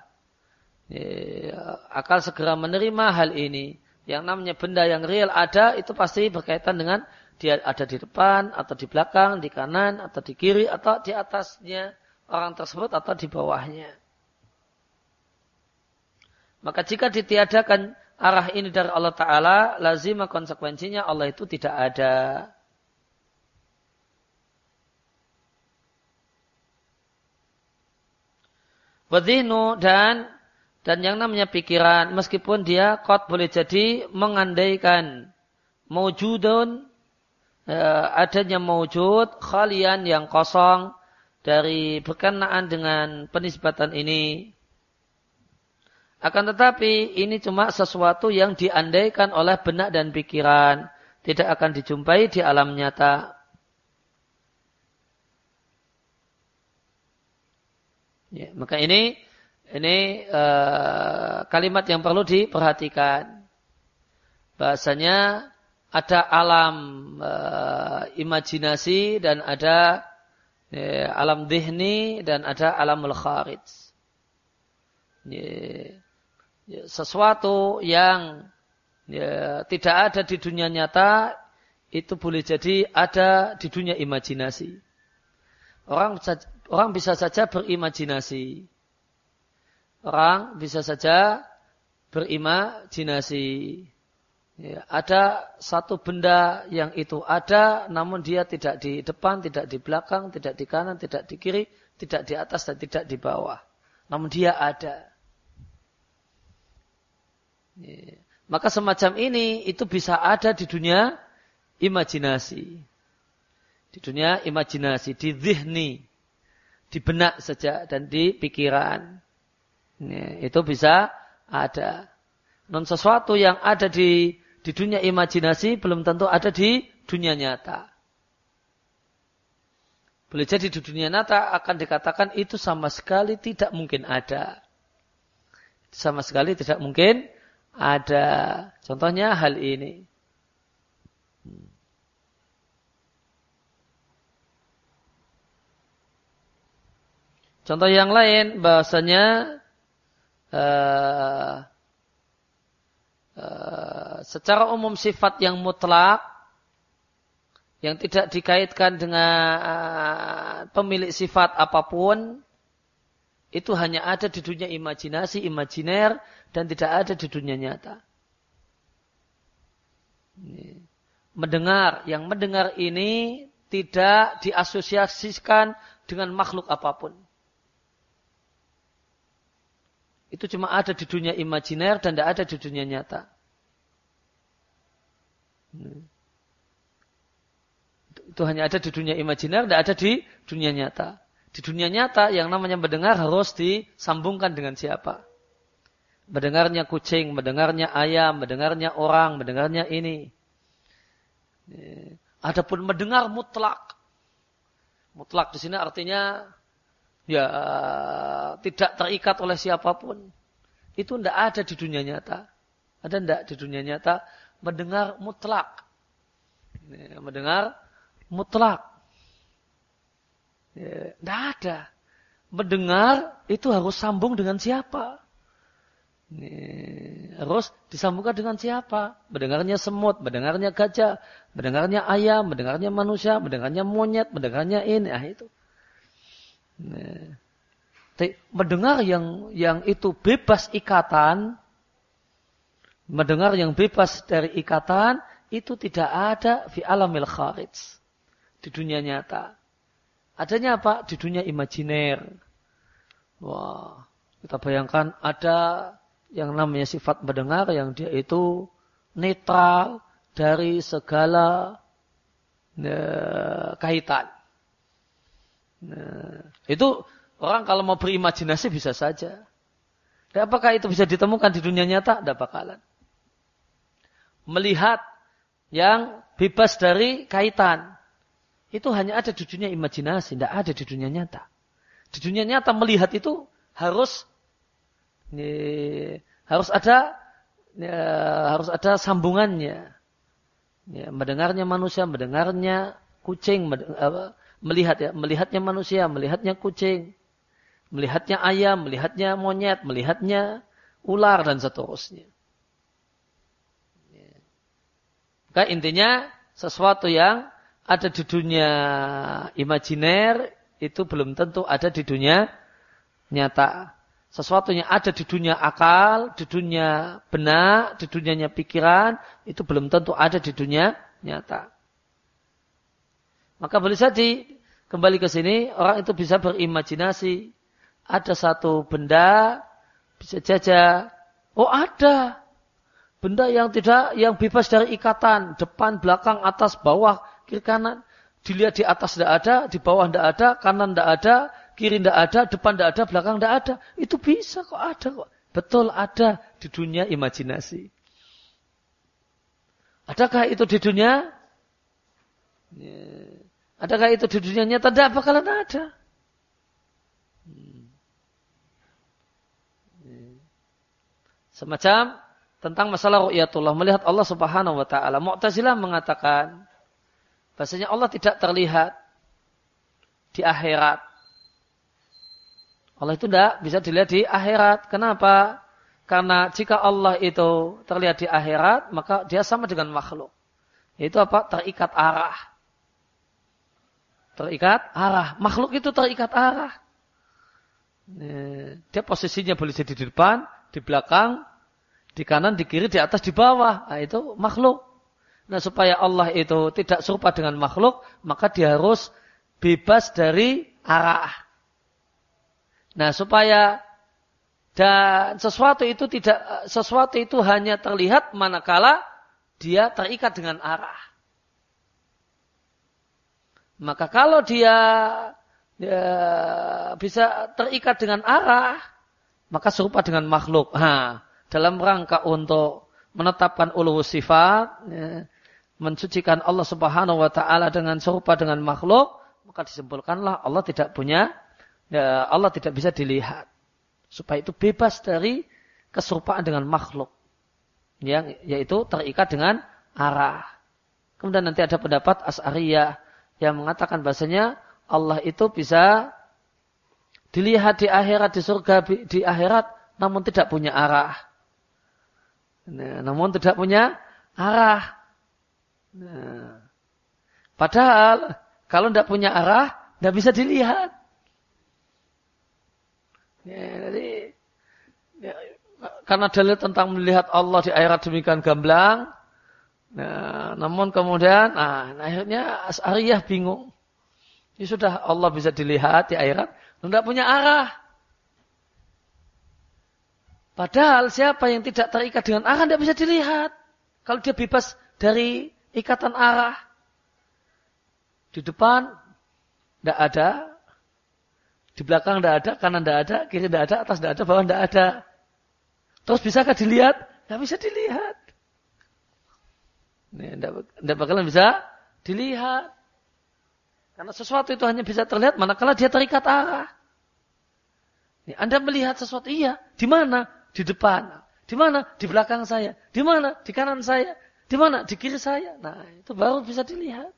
Ya, akal segera menerima hal ini yang namanya benda yang real ada itu pasti berkaitan dengan dia ada di depan atau di belakang, di kanan atau di kiri atau di atasnya orang tersebut atau di bawahnya. Maka jika ditiadakan arah ini dari Allah Ta'ala, lazima konsekuensinya Allah itu tidak ada. Wadhinu dan dan yang namanya pikiran meskipun dia kot boleh jadi mengandaikan mewujudun eh, adanya mewujud khalian yang kosong dari berkenaan dengan penisbatan ini. Akan tetapi ini cuma sesuatu yang diandaikan oleh benak dan pikiran tidak akan dijumpai di alam nyata. Ya, maka ini ini uh, kalimat yang perlu diperhatikan. Bahasanya ada alam uh, imajinasi dan ada ya, alam dihni dan ada alam kharij. Ya, sesuatu yang ya, tidak ada di dunia nyata itu boleh jadi ada di dunia imajinasi. Orang orang bisa saja berimajinasi. Orang bisa saja berimajinasi. Ya, ada satu benda yang itu ada, namun dia tidak di depan, tidak di belakang, tidak di kanan, tidak di kiri, tidak di atas dan tidak di bawah. Namun dia ada. Ya. Maka semacam ini itu bisa ada di dunia imajinasi. Di dunia imajinasi, di zihni di benak saja dan di pikiran. Ini, itu bisa ada. Non sesuatu yang ada di di dunia imajinasi belum tentu ada di dunia nyata. Boleh jadi di dunia nyata akan dikatakan itu sama sekali tidak mungkin ada. Sama sekali tidak mungkin ada. Contohnya hal ini. Contoh yang lain bahasanya uh, uh, secara umum sifat yang mutlak yang tidak dikaitkan dengan uh, pemilik sifat apa pun itu hanya ada di dunia imajinasi, imajiner dan tidak ada di dunia nyata. Mendengar, yang mendengar ini tidak diasosiasikan dengan makhluk apa pun. Itu cuma ada di dunia imajiner dan tidak ada di dunia nyata. Itu hanya ada di dunia imajiner, tidak ada di dunia nyata. Di dunia nyata yang namanya mendengar harus disambungkan dengan siapa? Mendengarnya kucing, mendengarnya ayam, mendengarnya orang, mendengarnya ini. Adapun mendengar mutlak. Mutlak di sini artinya ya tidak terikat oleh siapa pun. Itu tidak ada di dunia nyata. Ada tidak di dunia nyata mendengar mutlak. Ya, mendengar mutlak. Ya, tidak ada. Mendengar itu harus sambung dengan siapa? Ya, harus disambungkan dengan siapa? Mendengarnya semut, mendengarnya gajah, mendengarnya ayam, mendengarnya manusia, mendengarnya monyet, mendengarnya ini. Ah, itu. Nah, mendengar yang yang itu bebas ikatan, mendengar yang bebas dari ikatan itu tidak ada fi alamil kharij di dunia nyata. Adanya apa? Di dunia imajiner. Wah, kita bayangkan ada yang namanya sifat mendengar yang dia itu netral dari segala uh, kaitan. Nah, itu orang kalau mau berimajinasi bisa saja. Dan apakah itu bisa ditemukan di dunia nyata? Tidak bakalan. Melihat yang bebas dari kaitan. Itu hanya ada di dunia imajinasi, tidak ada di dunia nyata. Di dunia nyata melihat itu harus ini, harus ada ya, harus ada sambungannya. Ya, mendengarnya manusia, mendengarnya kucing, melihat ya, melihatnya manusia, melihatnya kucing, melihatnya ayam, melihatnya monyet, melihatnya ular dan seterusnya. Maka intinya sesuatu yang ada di dunia imajiner itu belum tentu ada di dunia nyata. Sesuatu yang ada di dunia akal, di dunia benak, di dunianya pikiran, itu belum tentu ada di dunia nyata. Maka boleh jadi kembali ke sini orang itu bisa berimajinasi. Ada satu benda bisa jaja. Oh ada. Benda yang tidak yang bebas dari ikatan. Depan belakang atas bawah kiri kanan. Dilihat di atas tidak ada di bawah tidak ada kanan tidak ada kiri tidak ada depan tidak ada belakang tidak ada. Itu bisa kok ada kok. Betul ada di dunia imajinasi. Adakah itu di dunia? Ya. Adakah itu di dunia nyata tidak bakalan ada Semacam tentang masalah ru'yatullah. Melihat Allah subhanahu wa ta'ala. Mu'tazilah mengatakan. Bahasanya Allah tidak terlihat. Di akhirat. Allah itu tidak bisa dilihat di akhirat. Kenapa? Karena jika Allah itu terlihat di akhirat. Maka dia sama dengan makhluk. Itu apa? Terikat arah. Terikat arah. Makhluk itu terikat arah. Dia posisinya boleh jadi di depan, di belakang, di kanan, di kiri, di atas, di bawah. Nah, itu makhluk. Nah, supaya Allah itu tidak serupa dengan makhluk, maka dia harus bebas dari arah. Nah, supaya dan sesuatu itu tidak sesuatu itu hanya terlihat manakala dia terikat dengan arah. Maka kalau dia, dia bisa terikat dengan arah, maka serupa dengan makhluk. Ha, dalam rangka untuk menetapkan ulu sifat, ya, mensucikan Allah Subhanahu wa taala dengan serupa dengan makhluk, maka disimpulkanlah Allah tidak punya ya, Allah tidak bisa dilihat. Supaya itu bebas dari keserupaan dengan makhluk. Yang yaitu terikat dengan arah. Kemudian nanti ada pendapat As'ariyah yang mengatakan bahasanya Allah itu bisa dilihat di akhirat di surga di akhirat namun tidak punya arah. Nah, namun tidak punya arah. Nah, padahal kalau tidak punya arah tidak bisa dilihat. Ya, jadi ya, karena dalil tentang melihat Allah di akhirat demikian gamblang. Nah, namun kemudian, nah, akhirnya As'ariyah bingung. Ini sudah Allah bisa dilihat di akhirat, tidak punya arah. Padahal siapa yang tidak terikat dengan arah tidak bisa dilihat. Kalau dia bebas dari ikatan arah. Di depan tidak ada. Di belakang tidak ada, kanan tidak ada, kiri tidak ada, atas tidak ada, bawah tidak ada. Terus bisakah dilihat? Tidak bisa dilihat. Tidak bakalan bisa dilihat. Karena sesuatu itu hanya bisa terlihat manakala dia terikat arah. Ini, anda melihat sesuatu, iya. Di mana? Di depan. Di mana? Di belakang saya. Di mana? Di kanan saya. Di mana? Di kiri saya. Nah, itu baru bisa dilihat.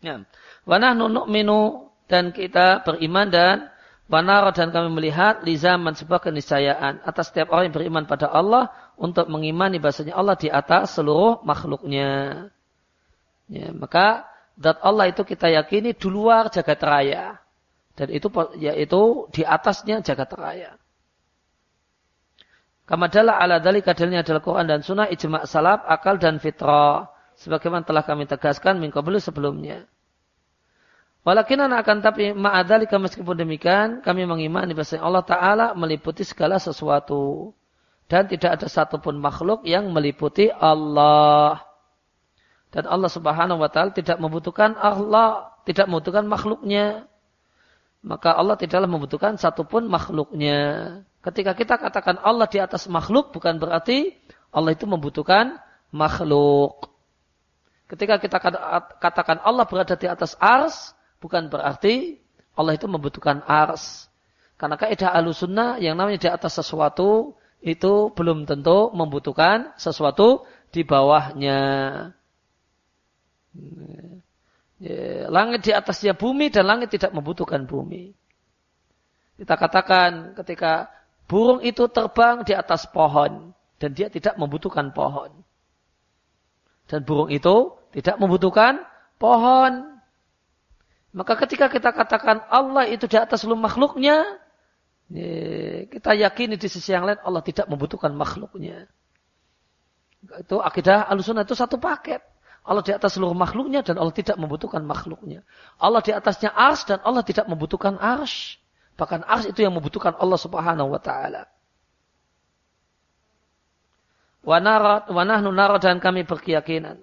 Ya. Wanah nunuk minu dan kita beriman dan Wanara dan kami melihat di zaman sebuah keniscayaan atas setiap orang yang beriman pada Allah untuk mengimani bahasanya Allah di atas seluruh makhluknya. Ya, maka zat Allah itu kita yakini di luar jagat raya. Dan itu yaitu di atasnya jagat raya. Kamadala ala dali kadalnya adalah Quran dan Sunnah, ijma' salaf, akal dan fitrah. Sebagaimana telah kami tegaskan minggu sebelumnya. Walakin akan tapi ma'adhalika meskipun demikian kami mengimani bahwa Allah Ta'ala meliputi segala sesuatu. Dan tidak ada satupun makhluk yang meliputi Allah. Dan Allah Subhanahu wa taala tidak membutuhkan Allah, tidak membutuhkan makhluknya. Maka Allah tidaklah membutuhkan satupun makhluknya. Ketika kita katakan Allah di atas makhluk bukan berarti Allah itu membutuhkan makhluk. Ketika kita katakan Allah berada di atas ars, bukan berarti Allah itu membutuhkan ars. Karena kaidah alusunnah yang namanya di atas sesuatu itu belum tentu membutuhkan sesuatu di bawahnya. Ya, langit di atasnya bumi dan langit tidak membutuhkan bumi. Kita katakan ketika burung itu terbang di atas pohon dan dia tidak membutuhkan pohon. Dan burung itu tidak membutuhkan pohon. Maka ketika kita katakan Allah itu di atas seluruh makhluknya, kita yakini di sisi yang lain Allah tidak membutuhkan makhluknya. Itu akidah alusunah itu satu paket. Allah di atas seluruh makhluknya dan Allah tidak membutuhkan makhluknya. Allah di atasnya ars dan Allah tidak membutuhkan ars. Bahkan ars itu yang membutuhkan Allah subhanahu wa ta'ala. Wanahnu nara dan kami berkeyakinan.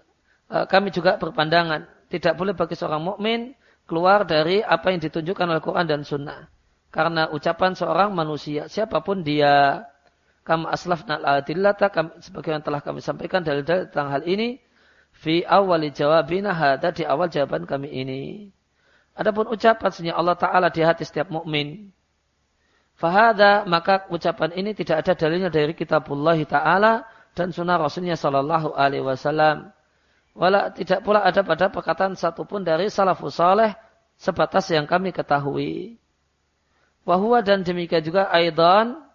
Eh, kami juga berpandangan. Tidak boleh bagi seorang mukmin keluar dari apa yang ditunjukkan oleh Quran dan Sunnah. Karena ucapan seorang manusia, siapa pun dia, kama aslafna al-adillata, sebagaimana telah kami sampaikan dalil-dalil tentang hal ini, fi awali jawabina hada di awal jawaban kami ini. Adapun ucapan sunnah Allah Ta'ala di hati setiap mukmin. Fahada maka ucapan ini tidak ada dalilnya dari kitabullah Ta'ala dan sunnah Rasulnya Sallallahu Alaihi Wasallam. Wala tidak pula ada pada perkataan satupun dari salafus saleh sebatas yang kami ketahui. Wahwa dan demikian juga aidan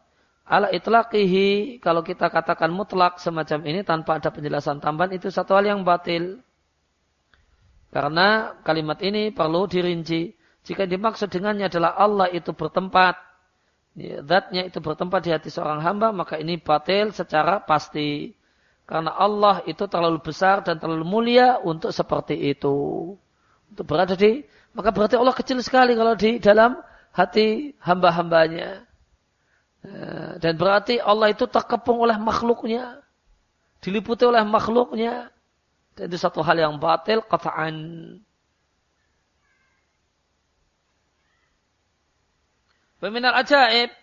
Ala itlaqihi, kalau kita katakan mutlak semacam ini tanpa ada penjelasan tambahan, itu satu hal yang batil. Karena kalimat ini perlu dirinci. Jika dimaksud dengannya adalah Allah itu bertempat, ya, zatnya itu bertempat di hati seorang hamba, maka ini batil secara pasti. Karena Allah itu terlalu besar dan terlalu mulia untuk seperti itu. Untuk berada di, maka berarti Allah kecil sekali kalau di dalam hati hamba-hambanya. Eh, dan berarti Allah itu terkepung oleh makhluknya. Diliputi oleh makhluknya. Dan itu satu hal yang batil, kata'an. Peminat ajaib.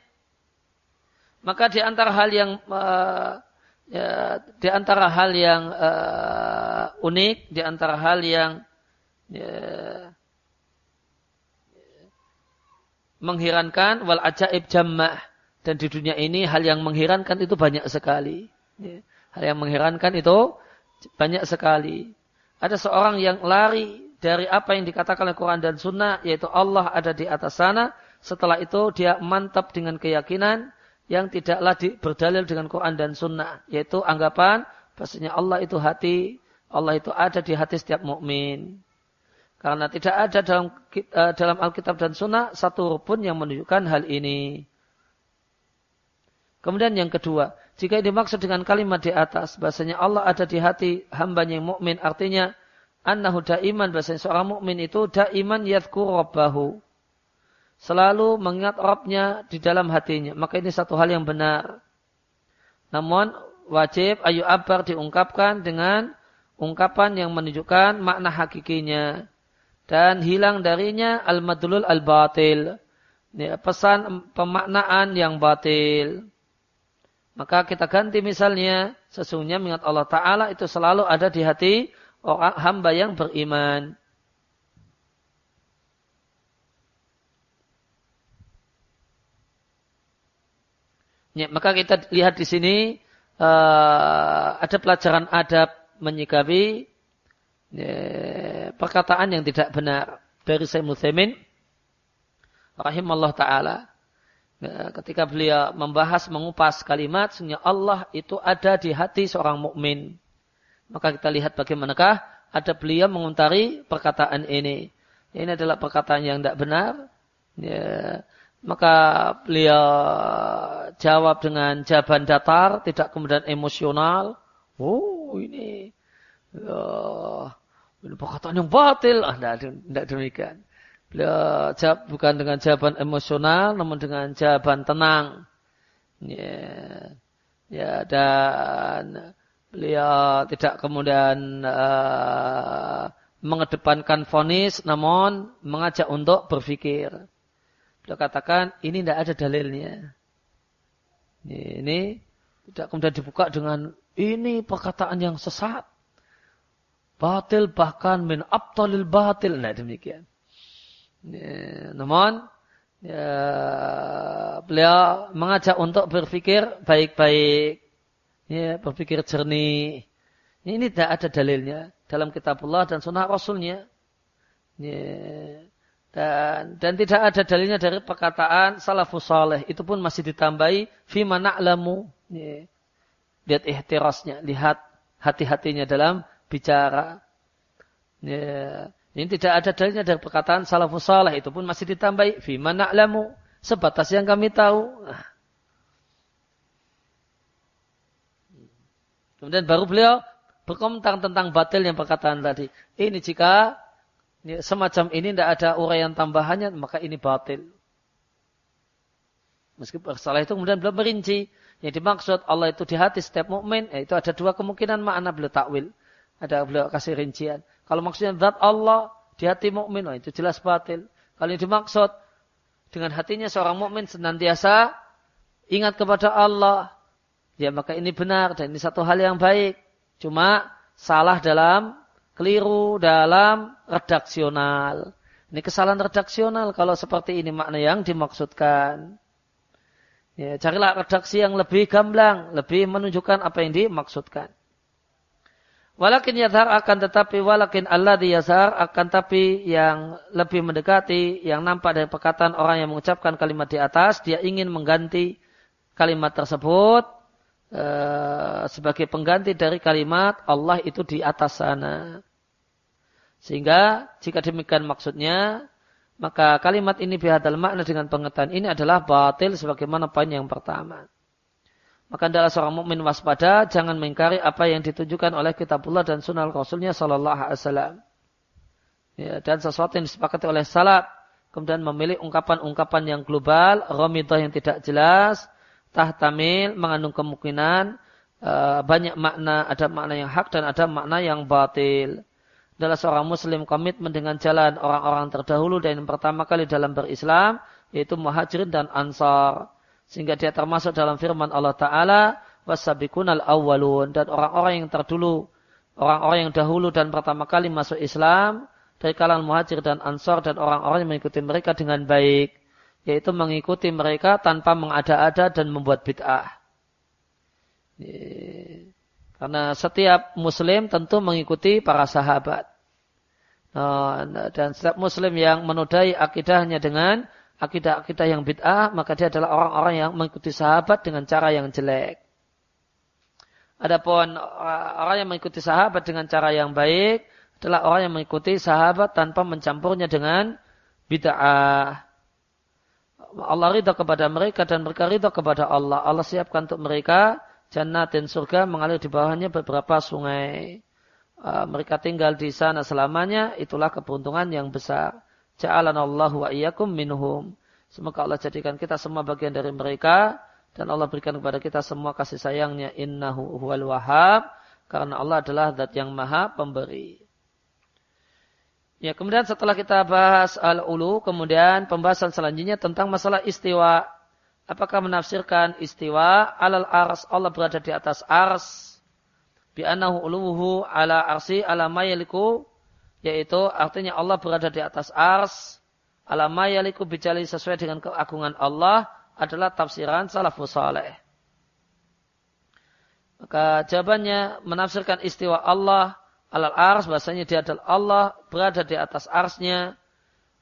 Maka di antara hal yang uh, ya, di antara hal yang uh, unik, di antara hal yang ya, mengherankan wal ajaib jammah dan di dunia ini hal yang mengherankan itu banyak sekali. Ya. Hal yang mengherankan itu banyak sekali. Ada seorang yang lari dari apa yang dikatakan oleh Quran dan Sunnah, yaitu Allah ada di atas sana. Setelah itu dia mantap dengan keyakinan yang tidaklah berdalil dengan Quran dan Sunnah, yaitu anggapan bahasanya Allah itu hati, Allah itu ada di hati setiap mukmin. Karena tidak ada dalam eh, dalam Alkitab dan Sunnah satu pun yang menunjukkan hal ini. Kemudian yang kedua, jika dimaksud dengan kalimat di atas, bahasanya Allah ada di hati hamba yang mukmin, artinya annahu daiman, bahasanya seorang mukmin itu daiman yadhkur rabbahu. Selalu mengingat Rabbnya di dalam hatinya. Maka ini satu hal yang benar. Namun wajib ayu abar diungkapkan dengan ungkapan yang menunjukkan makna hakikinya. Dan hilang darinya al-madlul al-batil. Pesan pemaknaan yang batil. Maka kita ganti misalnya, sesungguhnya mengingat Allah Ta'ala itu selalu ada di hati orang hamba yang beriman. Ya, maka kita lihat di sini uh, ada pelajaran adab menyikapi ya, perkataan yang tidak benar dari Sayyid Muthaimin rahimahullah ta'ala. Ya, ketika beliau membahas mengupas kalimat sehingga Allah itu ada di hati seorang mukmin. Maka kita lihat bagaimanakah ada beliau menguntari perkataan ini. Ini adalah perkataan yang tidak benar. Ya, maka beliau jawab dengan jawaban datar, tidak kemudian emosional. Oh ini, ya, ini perkataan yang batil. Ah, tidak demikian. Beliau jawab bukan dengan jawaban emosional, namun dengan jawaban tenang. Ya, ya dan beliau tidak kemudian uh, mengedepankan fonis, namun mengajak untuk berpikir. Beliau katakan ini tidak ada dalilnya. Ini tidak kemudian dibuka dengan ini perkataan yang sesat. Batil bahkan min abtalil batil. Nah demikian. Ya, namun ya, beliau mengajak untuk berpikir baik-baik, ya, berpikir jernih. Ini tidak ada dalilnya dalam kitab Allah dan sunnah Rasulnya. Ya, dan, dan tidak ada dalilnya dari perkataan salafus saleh. Itu pun masih ditambahi fima na'lamu. Lihat ihtirasnya, lihat hati-hatinya dalam bicara. Ini tidak ada dalilnya dari perkataan salafus salih itu pun masih ditambahi fima na'lamu sebatas yang kami tahu. Nah. Kemudian baru beliau berkomentar tentang batil yang perkataan tadi. Ini jika semacam ini tidak ada uraian tambahannya, maka ini batil. Meskipun salah itu kemudian belum merinci. Yang dimaksud Allah itu di hati setiap mukmin, ya itu ada dua kemungkinan makna beliau takwil. Ada beliau kasih rincian. Kalau maksudnya zat Allah di hati mukmin, oh itu jelas batil. Kalau yang dimaksud dengan hatinya seorang mukmin senantiasa ingat kepada Allah, ya maka ini benar dan ini satu hal yang baik. Cuma salah dalam keliru dalam redaksional. Ini kesalahan redaksional kalau seperti ini makna yang dimaksudkan. Ya, carilah redaksi yang lebih gamblang, lebih menunjukkan apa yang dimaksudkan. Walakin yazhar akan tetapi walakin Allah yazhar akan tapi yang lebih mendekati yang nampak dari perkataan orang yang mengucapkan kalimat di atas dia ingin mengganti kalimat tersebut e, sebagai pengganti dari kalimat Allah itu di atas sana. Sehingga jika demikian maksudnya maka kalimat ini bihadal makna dengan pengetahuan ini adalah batil sebagaimana poin yang pertama. Maka adalah seorang mukmin waspada, jangan mengingkari apa yang ditunjukkan oleh kitabullah dan sunnah Rasulnya Sallallahu Alaihi Wasallam. Ya, dan sesuatu yang disepakati oleh salaf, kemudian memilih ungkapan-ungkapan yang global, romidah yang tidak jelas, tahtamil, mengandung kemungkinan, uh, banyak makna, ada makna yang hak dan ada makna yang batil. Adalah seorang muslim komitmen dengan jalan orang-orang terdahulu dan yang pertama kali dalam berislam yaitu muhajirin dan ansar. Sehingga dia termasuk dalam firman Allah taala wasabiqunal awwalun dan orang-orang yang terdulu orang-orang yang dahulu dan pertama kali masuk Islam dari kalangan muhajir dan ansar dan orang-orang yang mengikuti mereka dengan baik yaitu mengikuti mereka tanpa mengada-ada dan membuat bid'ah. Karena setiap muslim tentu mengikuti para sahabat. Nah, dan setiap muslim yang menodai akidahnya dengan akidah-akidah yang bid'ah, maka dia adalah orang-orang yang mengikuti sahabat dengan cara yang jelek. Adapun orang yang mengikuti sahabat dengan cara yang baik adalah orang yang mengikuti sahabat tanpa mencampurnya dengan bid'ah. Allah ridha kepada mereka dan mereka ridha kepada Allah. Allah siapkan untuk mereka jannatin surga mengalir di bawahnya beberapa sungai. Uh, mereka tinggal di sana selamanya, itulah keberuntungan yang besar. Allah wa iyyakum minhum. Semoga Allah jadikan kita semua bagian dari mereka dan Allah berikan kepada kita semua kasih sayangnya innahu huwal wahhab karena Allah adalah zat yang maha pemberi. Ya, kemudian setelah kita bahas al-ulu, kemudian pembahasan selanjutnya tentang masalah istiwa. Apakah menafsirkan istiwa alal ars? Allah berada di atas ars. Bi annahu uluhu ala arsi ala mayaliku yaitu artinya Allah berada di atas ars. Ala mayaliku bijali sesuai dengan keagungan Allah adalah tafsiran salafus saleh. Maka jawabannya menafsirkan istiwa Allah alal ars bahasanya dia adalah Allah berada di atas arsnya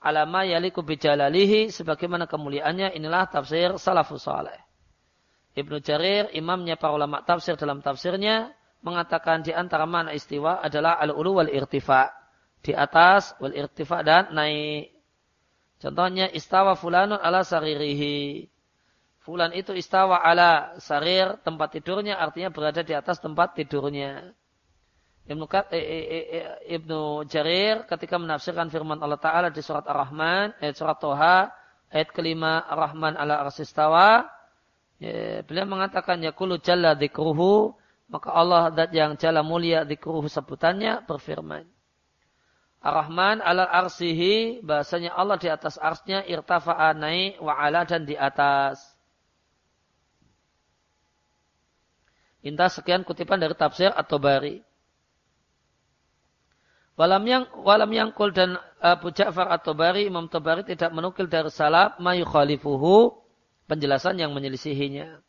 alama yaliku bijalalihi sebagaimana kemuliaannya inilah tafsir salafus saleh. Ibnu Jarir, imamnya para ulama tafsir dalam tafsirnya, mengatakan di antara mana istiwa adalah al-ulu wal irtifa. Di atas wal irtifa dan naik. Contohnya istawa fulanun ala saririhi. Fulan itu istawa ala sarir tempat tidurnya artinya berada di atas tempat tidurnya. Ibnu, eh, eh, eh, Ibnu Jarir ketika menafsirkan firman Allah Ta'ala di surat Ar-Rahman, ayat surat Toha, ayat kelima Ar-Rahman ala arsistawa, ya, beliau mengatakan ya kulu jalla dikruhu, maka Allah dat yang jalla mulia dikruhu sebutannya berfirman. Ar-Rahman ala arsihi, bahasanya Allah di atas arsnya irtafa'a naik wa ala dan di atas. Indah sekian kutipan dari tafsir atau bari. Walam yang walam yangkul dan Abu Ja'far atau Bari Imam Tabari tidak menukil dari salaf mayu khalifuhu penjelasan yang menyelisihinya.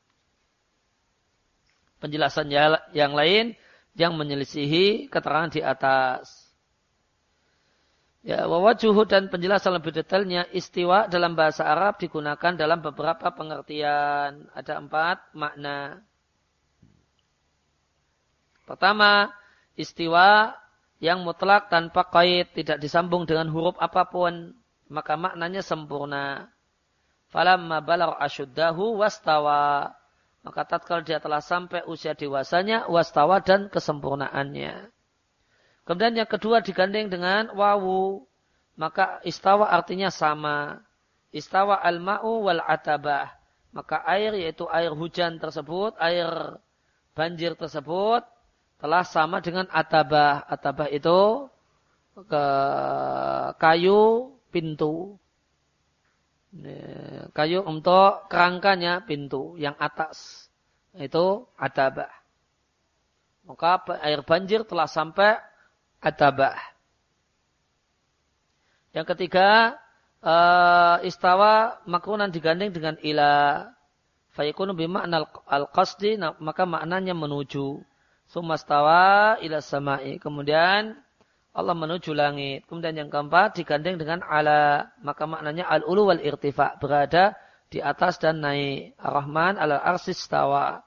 Penjelasan yang lain yang menyelisihi keterangan di atas. Ya, wawajuhu dan penjelasan lebih detailnya istiwa dalam bahasa Arab digunakan dalam beberapa pengertian. Ada empat makna. Pertama, istiwa yang mutlak tanpa kait, tidak disambung dengan huruf apa pun, maka maknanya sempurna. Falamma balar asyuddahu wastawa. Maka tatkala dia telah sampai usia dewasanya, wastawa dan kesempurnaannya. Kemudian yang kedua digandeng dengan wawu. Maka istawa artinya sama. Istawa al-ma'u wal atabah. Maka air yaitu air hujan tersebut, air banjir tersebut telah sama dengan atabah. Atabah itu ke kayu pintu. Kayu untuk kerangkanya pintu yang atas. Itu atabah. Maka air banjir telah sampai atabah. Yang ketiga, uh, istawa makrunan digandeng dengan ila. Fayakunu bima'na al-qasdi, maka maknanya menuju. Sumastawa ila samai. Kemudian Allah menuju langit. Kemudian yang keempat digandeng dengan ala. Maka maknanya al-ulu wal irtifa. Berada di atas dan naik. Ar-Rahman ala arsis tawa.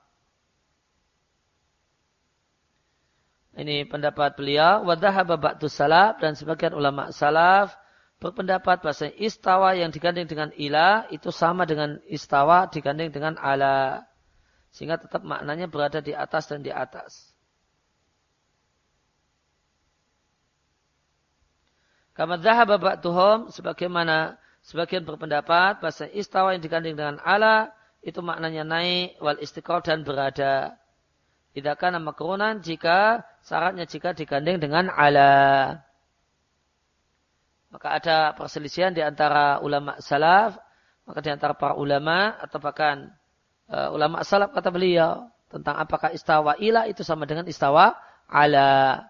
Ini pendapat beliau. Wadahaba ba'du salaf. Dan sebagian ulama salaf berpendapat bahasa istawa yang digandeng dengan ila itu sama dengan istawa digandeng dengan ala. Sehingga tetap maknanya berada di atas dan di atas. Kama dhahaba ba'duhum sebagaimana sebagian berpendapat bahasa istawa yang digandeng dengan ala itu maknanya naik wal istiqor dan berada. Tidak nama makrunan jika syaratnya jika digandeng dengan ala. Maka ada perselisihan di antara ulama salaf, maka di antara para ulama atau bahkan uh, ulama salaf kata beliau tentang apakah istawa ila itu sama dengan istawa ala.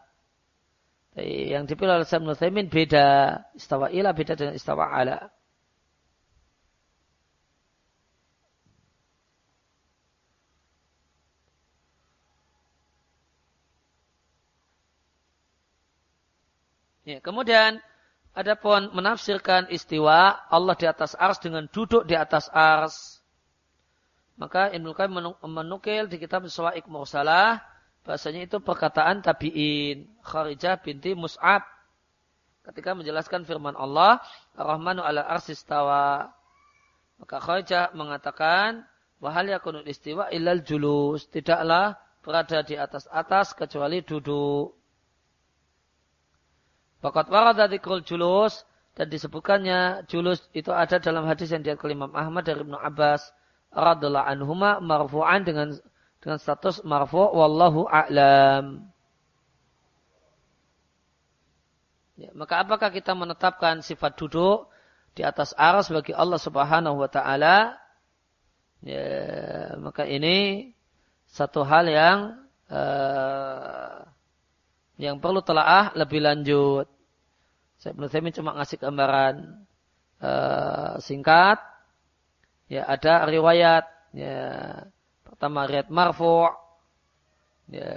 Yang dipilih oleh Syekh Nusaimin beda. Istawa ila beda dengan istawa ala. Ya, kemudian ada pun menafsirkan istiwa Allah di atas ars dengan duduk di atas ars. Maka Ibnu Qayyim menukil di kitab Suwaik Mursalah Bahasanya itu perkataan tabi'in. Kharijah binti Mus'ab. Ketika menjelaskan firman Allah, Ar-Rahmanu ala arsistawa. Maka Kharijah mengatakan, Wahal yakunul istiwa illal julus. Tidaklah berada di atas-atas kecuali duduk. Bakat warada dikrul julus. Dan disebutkannya julus itu ada dalam hadis yang diatkan Imam Ahmad dari Ibnu Abbas radhiallahu anhuma marfu'an dengan dengan status marfu wallahu a'lam. Ya, maka apakah kita menetapkan sifat duduk di atas aras bagi Allah Subhanahu wa taala? Ya, maka ini satu hal yang uh, yang perlu telaah lebih lanjut. Saya belum cuma ngasih gambaran uh, singkat. Ya, ada riwayat ya Pertama riat marfu' ya,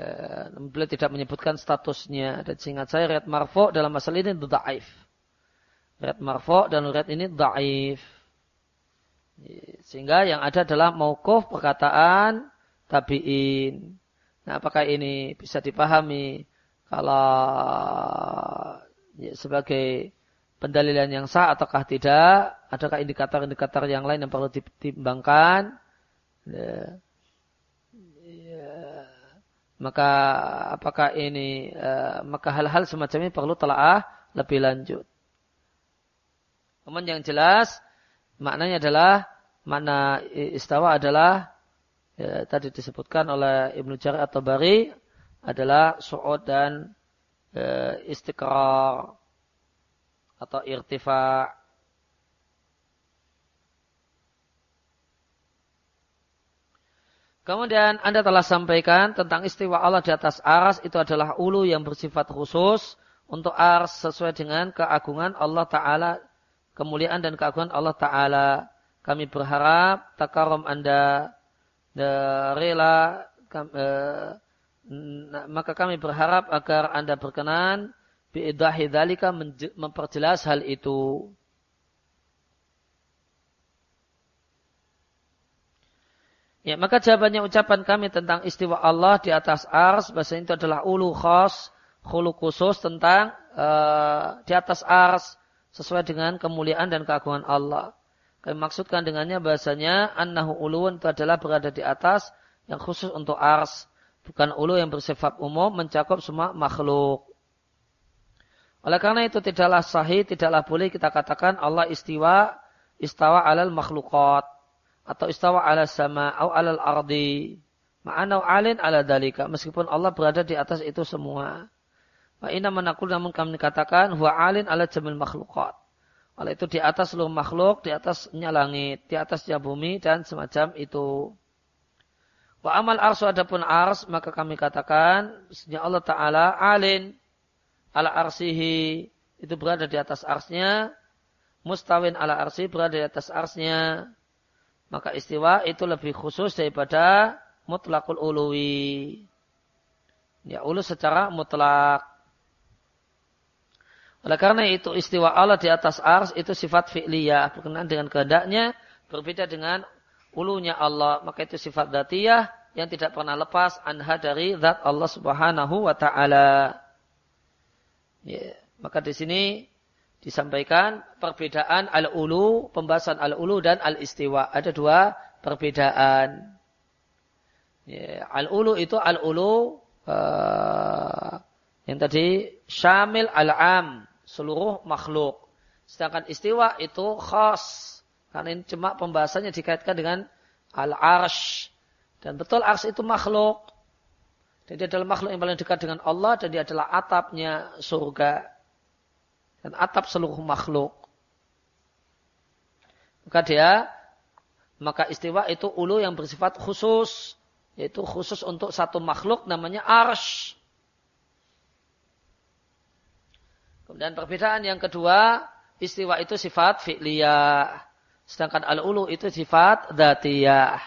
beliau tidak menyebutkan statusnya dan seingat saya riat marfu' dalam masalah ini dhaif. Riat marfu' dan riat ini dhaif. Ya, sehingga yang ada adalah mauquf perkataan tabi'in. Nah, apakah ini bisa dipahami kalau ya, sebagai pendalilan yang sah ataukah tidak? Adakah indikator-indikator yang lain yang perlu ditimbangkan? Ya maka apakah ini uh, maka hal-hal semacam ini perlu telaah lebih lanjut. Kemudian yang jelas maknanya adalah makna istawa adalah ya, tadi disebutkan oleh Ibnu Jarir atau Bari adalah su'ud dan uh, istiqrar atau irtifa' Kemudian Anda telah sampaikan tentang istiwa Allah di atas ars itu adalah ulu yang bersifat khusus untuk ars sesuai dengan keagungan Allah Ta'ala, kemuliaan dan keagungan Allah Ta'ala. Kami berharap takarum Anda rela, maka kami berharap agar Anda berkenan biidahi dalika memperjelas hal itu. Ya, maka jawabannya ucapan kami tentang istiwa Allah di atas ars, bahasa itu adalah ulu khos, khulu khusus tentang uh, di atas ars, sesuai dengan kemuliaan dan keagungan Allah. Kami maksudkan dengannya bahasanya annahu uluun itu adalah berada di atas yang khusus untuk ars, bukan ulu yang bersifat umum mencakup semua makhluk. Oleh karena itu tidaklah sahih, tidaklah boleh kita katakan Allah istiwa, istawa alal makhlukat atau istawa ala sama atau alal ardi. Ma'anau alin ala dalika. Meskipun Allah berada di atas itu semua. Wa inna manakul namun kami katakan huwa alin ala jamil makhlukat. Oleh itu di atas seluruh makhluk, di atasnya langit, di atasnya bumi dan semacam itu. Wa amal arsu adapun ars maka kami katakan sesungguhnya Allah Taala alin ala arsihi itu berada di atas arsnya, mustawin ala arsi berada di atas arsnya. Maka istiwa itu lebih khusus daripada mutlakul uluwi. Ya ulu secara mutlak. Oleh karena itu istiwa Allah di atas ars itu sifat fi'liyah. Berkenaan dengan kehendaknya berbeda dengan ulunya Allah. Maka itu sifat datiyah yang tidak pernah lepas anha dari zat Allah subhanahu wa ta'ala. Ya, maka di sini disampaikan perbedaan al-ulu, pembahasan al-ulu dan al-istiwa. Ada dua perbedaan. Ya, al-ulu itu al-ulu uh, yang tadi syamil al-am seluruh makhluk. Sedangkan istiwa itu khas. Karena ini cuma pembahasannya dikaitkan dengan al-arsh. Dan betul arsh itu makhluk. Dan dia adalah makhluk yang paling dekat dengan Allah dan dia adalah atapnya surga. Dan atap seluruh makhluk. Maka dia, maka istiwa itu ulu yang bersifat khusus. Yaitu khusus untuk satu makhluk namanya arsh. Kemudian perbedaan yang kedua, istiwa itu sifat fi'liyah. Sedangkan al-ulu itu sifat dhatiyah.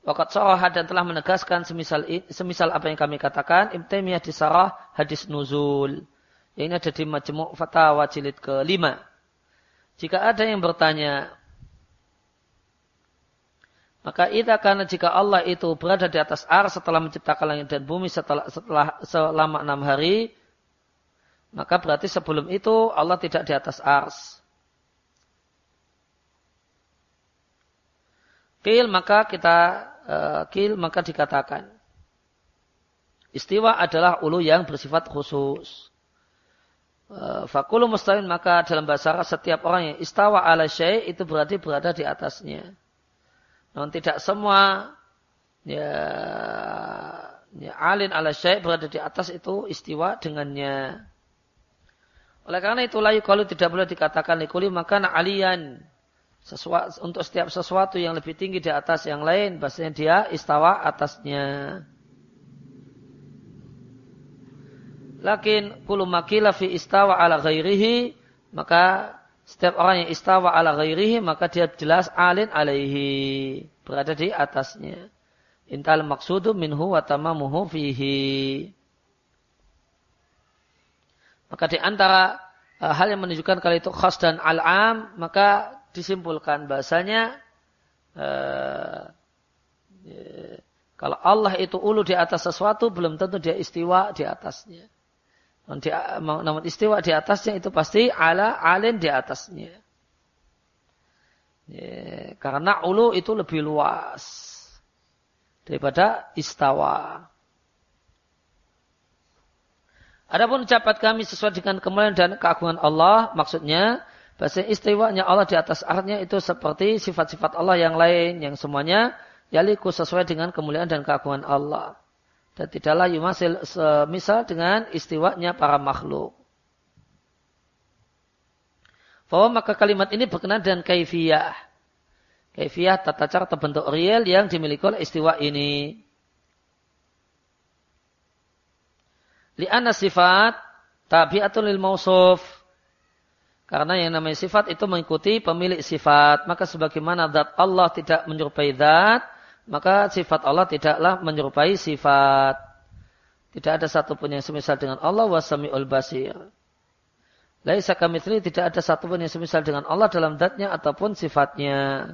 Wakat soroha dan telah menegaskan semisal, semisal apa yang kami katakan, Ibn di sarah hadis nuzul. Yang ini ada di majmuk fatwa jilid ke-5. Jika ada yang bertanya, maka itu karena jika Allah itu berada di atas ar setelah menciptakan langit dan bumi setelah, setelah selama enam hari, maka berarti sebelum itu Allah tidak di atas ars. Kil maka kita kil maka dikatakan istiwa adalah ulu yang bersifat khusus. Uh, fakulu mustawin maka dalam bahasa Arab setiap orang yang istawa ala syai itu berarti berada di atasnya. Namun tidak semua ya, ya alin ala syai berada di atas itu istiwa dengannya. Oleh karena itu layu kalau tidak boleh dikatakan likuli maka alian sesuatu untuk setiap sesuatu yang lebih tinggi di atas yang lain bahasanya dia istawa atasnya. Lakin kulu makila fi istawa ala ghairihi maka setiap orang yang istawa ala ghairihi maka dia jelas alin alaihi berada di atasnya. Intal maksudu minhu wa tamamuhu fihi. Maka di antara uh, hal yang menunjukkan kalau itu khas dan al-am, maka disimpulkan bahasanya uh, ya, kalau Allah itu ulu di atas sesuatu, belum tentu dia istiwa di atasnya. Namun istiwa di atasnya itu pasti ala alin di atasnya. Ya, karena ulu itu lebih luas daripada istawa. Adapun ucapan kami sesuai dengan kemuliaan dan keagungan Allah, maksudnya bahasa istiwanya Allah di atas artnya itu seperti sifat-sifat Allah yang lain yang semuanya yaliku sesuai dengan kemuliaan dan keagungan Allah. Dan tidaklah yumasil semisal dengan istiwanya para makhluk. Bahwa maka kalimat ini berkenaan dengan kaifiyah. Kaifiyah tata cara terbentuk real yang dimiliki oleh istiwa ini. Li'anna sifat tabi'atul lil mausuf. Karena yang namanya sifat itu mengikuti pemilik sifat. Maka sebagaimana zat Allah tidak menyerupai zat, maka sifat Allah tidaklah menyerupai sifat. Tidak ada satupun yang semisal dengan Allah wa sami'ul basir. Laisa kamitsli tidak ada satupun yang semisal dengan Allah dalam zatnya ataupun sifatnya.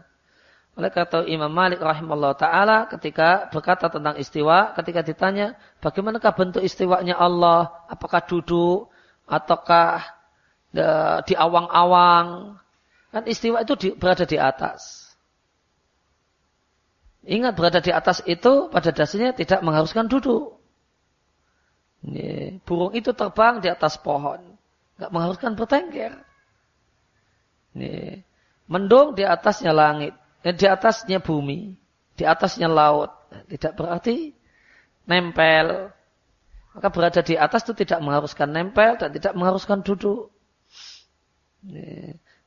Oleh kata Imam Malik rahimahullah ta'ala ketika berkata tentang istiwa, ketika ditanya bagaimanakah bentuk istiwanya Allah, apakah duduk, ataukah di awang-awang, kan istiwa itu di, berada di atas. Ingat berada di atas itu pada dasarnya tidak mengharuskan duduk. burung itu terbang di atas pohon. Nggak mengharuskan bertengger. mendung di atasnya langit. Eh, di atasnya bumi. Di atasnya laut. Tidak berarti nempel. Maka berada di atas itu tidak mengharuskan nempel dan tidak mengharuskan duduk.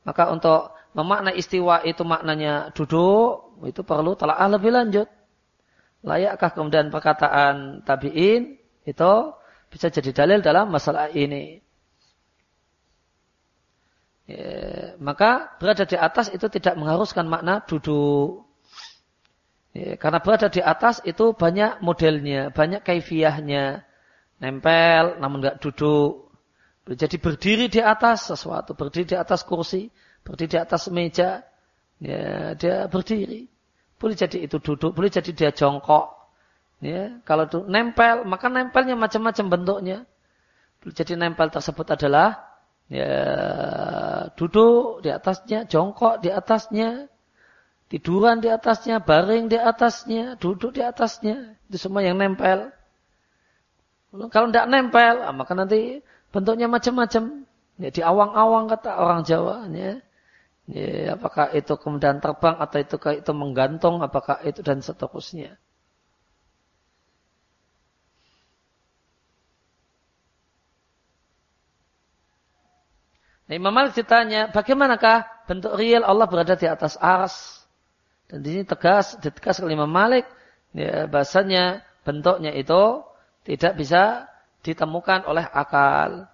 Maka untuk memaknai istiwa itu maknanya duduk, itu perlu telah lebih lanjut. Layakkah kemudian perkataan tabi'in itu bisa jadi dalil dalam masalah ini. Maka berada di atas itu tidak mengharuskan makna duduk. Karena berada di atas itu banyak modelnya, banyak kaifiahnya nempel namun nggak duduk. Jadi berdiri di atas sesuatu, berdiri di atas kursi, berdiri di atas meja, ya dia berdiri. Boleh jadi itu duduk, boleh jadi dia jongkok. Ya, kalau itu nempel, maka nempelnya macam-macam bentuknya. Boleh jadi nempel tersebut adalah ya duduk di atasnya, jongkok di atasnya, tiduran di atasnya, baring di atasnya, duduk di atasnya. Itu semua yang nempel. Kalau tidak nempel, ah, maka nanti bentuknya macam-macam. Ya, di awang-awang kata orang Jawa. Ya. Ya, apakah itu kemudian terbang atau itu itu menggantung, apakah itu dan seterusnya. Nah, Imam Malik ditanya, bagaimanakah bentuk real Allah berada di atas ars? Dan di sini tegas, ditegas oleh Imam Malik, ya, bahasanya bentuknya itu tidak bisa ditemukan oleh akal.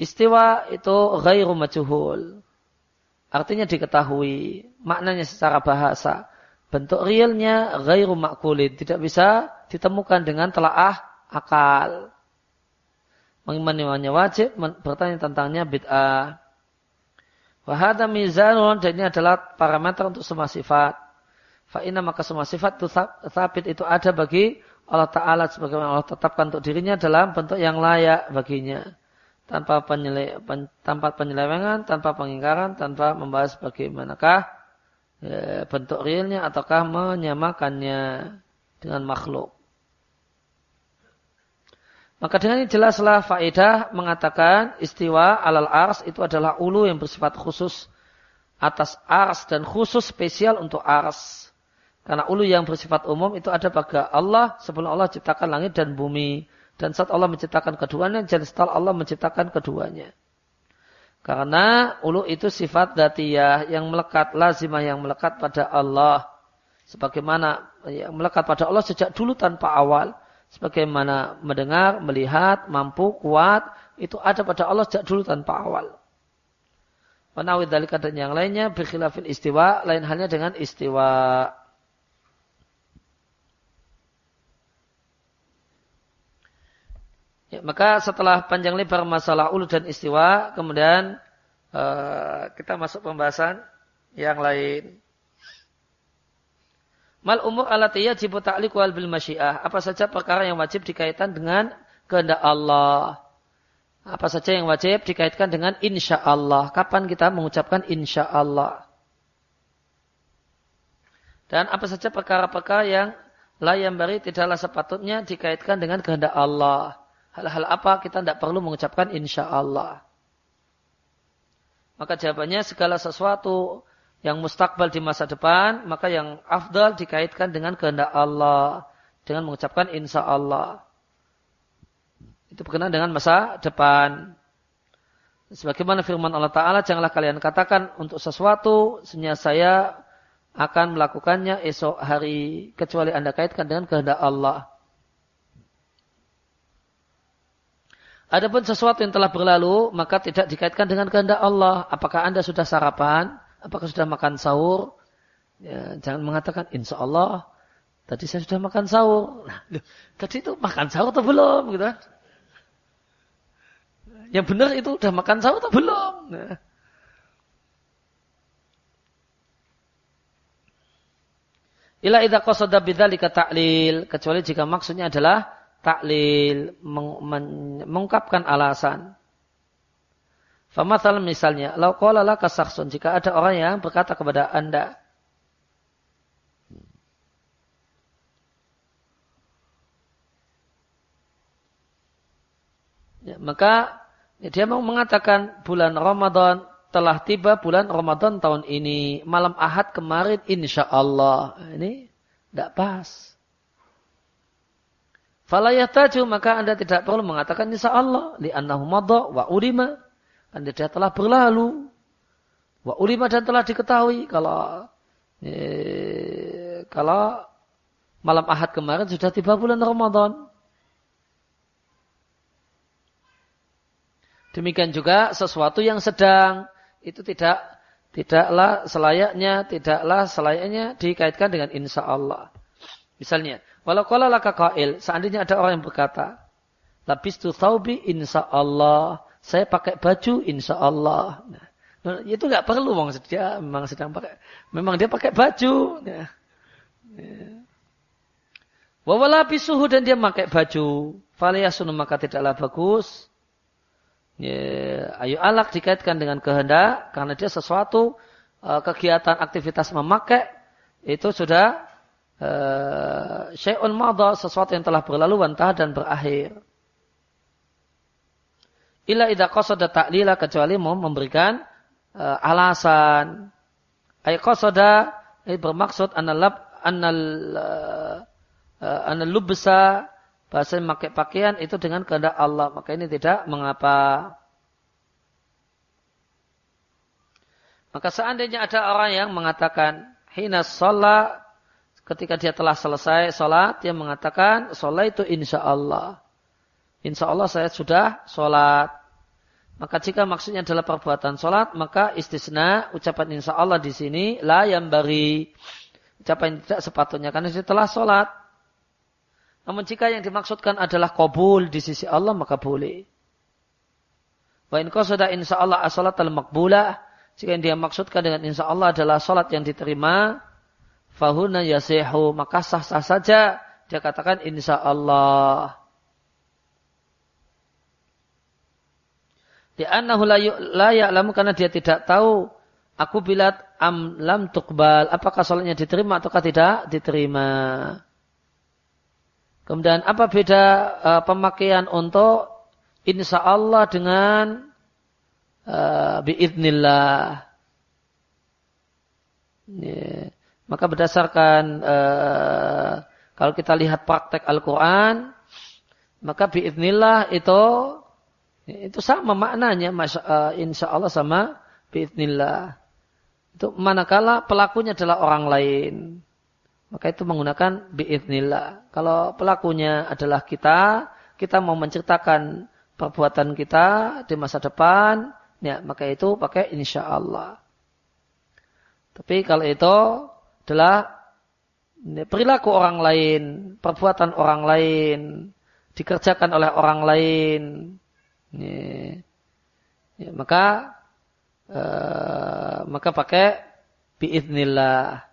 Istiwa itu ghairu majuhul. Artinya diketahui. Maknanya secara bahasa. Bentuk realnya ghairu makulin. Tidak bisa ditemukan dengan telaah akal. Mengimani wajib, bertanya tentangnya bid'ah. Wahada mizanun dan ini adalah parameter untuk semua sifat. Fa'ina maka semua sifat itu sabit itu ada bagi Allah Ta'ala sebagaimana Allah tetapkan untuk dirinya dalam bentuk yang layak baginya. Tanpa, penyele, pen, tanpa penyelewengan, tanpa pengingkaran, tanpa membahas bagaimanakah ya, bentuk realnya ataukah menyamakannya dengan makhluk. Maka dengan ini jelaslah faedah mengatakan istiwa alal ars itu adalah ulu yang bersifat khusus atas ars dan khusus spesial untuk ars. Karena ulu yang bersifat umum itu ada pada Allah sebelum Allah ciptakan langit dan bumi. Dan saat Allah menciptakan keduanya, dan setelah Allah menciptakan keduanya. Karena ulu itu sifat datiyah yang melekat, lazimah yang melekat pada Allah. Sebagaimana yang melekat pada Allah sejak dulu tanpa awal. Sebagaimana mendengar, melihat, mampu, kuat, itu ada pada Allah sejak dulu tanpa awal. Wanawid dalika dan yang lainnya berkhilafin istiwa, lain halnya dengan istiwa. Ya, maka setelah panjang lebar masalah ulu dan istiwa, kemudian uh, kita masuk pembahasan yang lain. Mal umur alatiyah jibu ta'liq wal bil masyiah. Apa saja perkara yang wajib dikaitkan dengan kehendak Allah. Apa saja yang wajib dikaitkan dengan insya Allah. Kapan kita mengucapkan insya Allah. Dan apa saja perkara-perkara yang layam bari tidaklah sepatutnya dikaitkan dengan kehendak Allah hal-hal apa kita tidak perlu mengucapkan insya Allah. Maka jawabannya segala sesuatu yang mustakbal di masa depan, maka yang afdal dikaitkan dengan kehendak Allah. Dengan mengucapkan insya Allah. Itu berkenaan dengan masa depan. Sebagaimana firman Allah Ta'ala, janganlah kalian katakan untuk sesuatu, sehingga saya akan melakukannya esok hari, kecuali anda kaitkan dengan kehendak Allah. Adapun sesuatu yang telah berlalu, maka tidak dikaitkan dengan kehendak Allah. Apakah Anda sudah sarapan? Apakah sudah makan sahur? Ya, jangan mengatakan, insya Allah, tadi saya sudah makan sahur. Nah, loh, tadi itu makan sahur atau belum? Gitu kan? Yang benar itu sudah makan sahur atau belum? Nah. Ila idha qasada bidzalika ta'lil kecuali jika maksudnya adalah taklil, meng, mengungkapkan alasan. Famathal misalnya, lau qala kasaksun jika ada orang yang berkata kepada Anda, Ya, maka dia mau mengatakan bulan Ramadan telah tiba bulan Ramadan tahun ini. Malam Ahad kemarin insya Allah. Ini tidak pas. Falayataju maka anda tidak perlu mengatakan insya Allah. Li'annahu madha wa ulima. Anda dia telah berlalu. Wa ulima dan telah diketahui kalau eh, kalau malam Ahad kemarin sudah tiba bulan Ramadan. Demikian juga sesuatu yang sedang itu tidak tidaklah selayaknya tidaklah selayaknya dikaitkan dengan insya Allah. Misalnya, walau kala laka kail, seandainya ada orang yang berkata, labis tu thawbi insya Allah, saya pakai baju insya Allah. Nah, nah itu nggak perlu wong dia memang sedang pakai, memang dia pakai baju. Ya. Wawala suhu dan dia pakai baju. Faliyasun maka tidaklah bagus ya, ayu alak dikaitkan dengan kehendak karena dia sesuatu uh, kegiatan aktivitas memakai itu sudah uh, syai'un madha sesuatu yang telah berlalu wantah dan berakhir. Ila idza qasada ta'lila kecuali mau memberikan uh, alasan. Ay qasada bermaksud analab anal uh, anal lubsa bahasa memakai pakaian itu dengan kehendak Allah. Maka ini tidak mengapa. Maka seandainya ada orang yang mengatakan hina sholat ketika dia telah selesai sholat dia mengatakan sholat itu insya Allah. Insya Allah saya sudah sholat. Maka jika maksudnya adalah perbuatan sholat, maka istisna ucapan insya Allah di sini lah yang bari ucapan tidak sepatutnya karena dia telah sholat. Namun jika yang dimaksudkan adalah kabul di sisi Allah maka boleh. Wa in qasada insya Allah as-salat al-maqbulah. Jika yang dia maksudkan dengan insya Allah adalah salat yang diterima, fahuna yasihu, maka sah-sah saja dia katakan insya Allah. Di annahu la ya'lamu karena dia tidak tahu aku bilat am lam tukbal apakah salatnya diterima ataukah tidak diterima. Kemudian apa beda uh, pemakaian untuk insya Allah dengan uh, biidnillah? Yeah. Maka berdasarkan uh, kalau kita lihat praktek Al-Quran, maka biidnillah itu itu sama maknanya, uh, insya Allah sama biidnillah. Itu manakala pelakunya adalah orang lain maka itu menggunakan biidnillah. Kalau pelakunya adalah kita, kita mau menceritakan perbuatan kita di masa depan, ya maka itu pakai insya Allah. Tapi kalau itu adalah perilaku orang lain, perbuatan orang lain, dikerjakan oleh orang lain, ya, ya, maka uh, maka pakai biidnillah.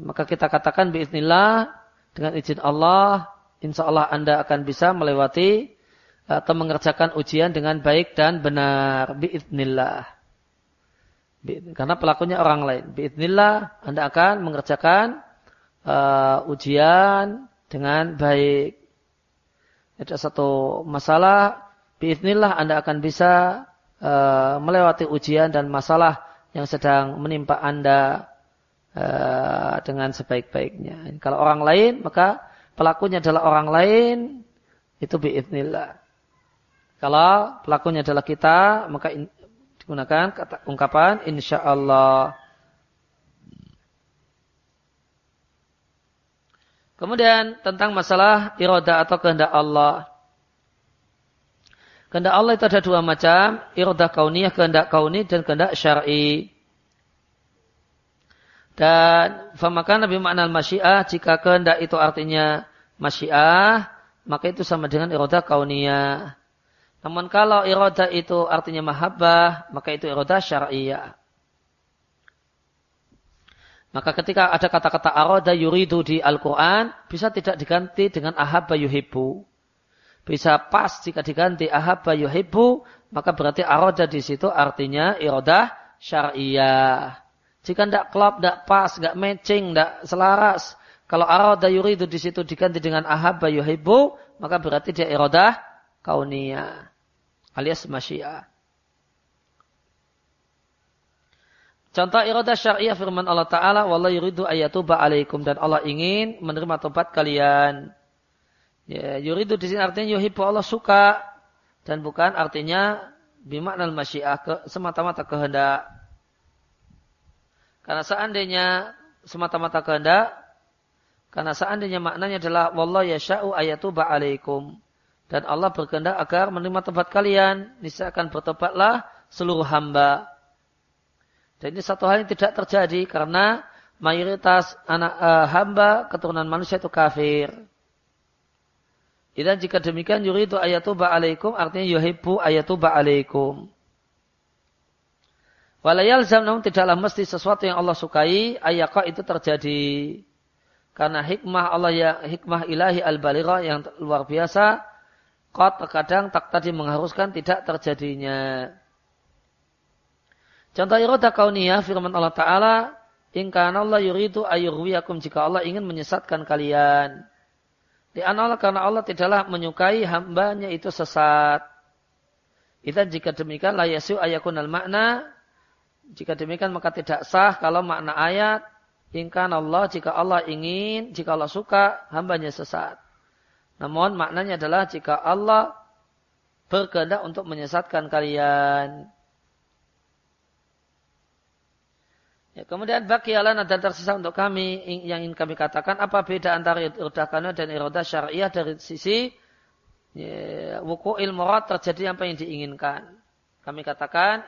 Maka kita katakan biiznillah dengan izin Allah, insya Allah Anda akan bisa melewati atau mengerjakan ujian dengan baik dan benar. Biiznillah. Karena pelakunya orang lain. Biiznillah Anda akan mengerjakan uh, ujian dengan baik. Ada satu masalah, biiznillah Anda akan bisa uh, melewati ujian dan masalah yang sedang menimpa Anda Eh, dengan sebaik-baiknya. Kalau orang lain, maka pelakunya adalah orang lain, itu biidnillah. Kalau pelakunya adalah kita, maka digunakan kata ungkapan insya Allah. Kemudian tentang masalah iroda atau kehendak Allah. Kehendak Allah itu ada dua macam, iroda kauniyah, kehendak kauni dan kehendak syar'i. Dan famakan Nabi makna masyiah jika kehendak itu artinya masyiah, maka itu sama dengan iroda kauniyah. Namun kalau iroda itu artinya mahabbah, maka itu iroda syariah. Maka ketika ada kata-kata aroda yuridu di Al-Quran, bisa tidak diganti dengan ahabba yuhibbu. Bisa pas jika diganti ahabba yuhibbu, maka berarti aroda di situ artinya iroda syariah. Jika tidak klop, tidak pas, tidak matching, tidak selaras. Kalau arada yuridu di situ diganti dengan ahabba yuhibbu, maka berarti dia irodah kauniyah alias masyiah. Contoh iradah syariah firman Allah Ta'ala, Wallah yuridu ayatuba alaikum. Dan Allah ingin menerima tobat kalian. Ya, yuridu di sini artinya yuhibu Allah suka. Dan bukan artinya bimaknal masyiah, ke, semata-mata kehendak. Karena seandainya semata-mata kehendak, karena seandainya maknanya adalah Wallah yasha'u ayatuba alaikum. Dan Allah berkehendak agar menerima tobat kalian. Niscaya akan bertobatlah seluruh hamba. Dan ini satu hal yang tidak terjadi karena mayoritas anak uh, hamba keturunan manusia itu kafir. Dan jika demikian yuridu ayatuba alaikum artinya yuhibbu ayatuba alaikum. Walayal zam namun tidaklah mesti sesuatu yang Allah sukai ayaka itu terjadi. Karena hikmah Allah ya hikmah ilahi al-balighah yang luar biasa Qad terkadang tak tadi mengharuskan tidak terjadinya. Contoh iroda kauniyah firman Allah Ta'ala, Inkan Allah yuridu ayurwiyakum jika Allah ingin menyesatkan kalian. Di Allah karena Allah tidaklah menyukai hambanya itu sesat. Itu jika demikian la ayakun al makna. Jika demikian maka tidak sah kalau makna ayat. Inkan Allah jika Allah ingin, jika Allah suka hambanya sesat. Namun maknanya adalah jika Allah berkehendak untuk menyesatkan kalian. Ya, kemudian bagi dan tersisa untuk kami yang ingin kami katakan apa beda antara irodah kana dan irodah syariah dari sisi ya, wuku'il murad terjadi apa yang diinginkan. Kami katakan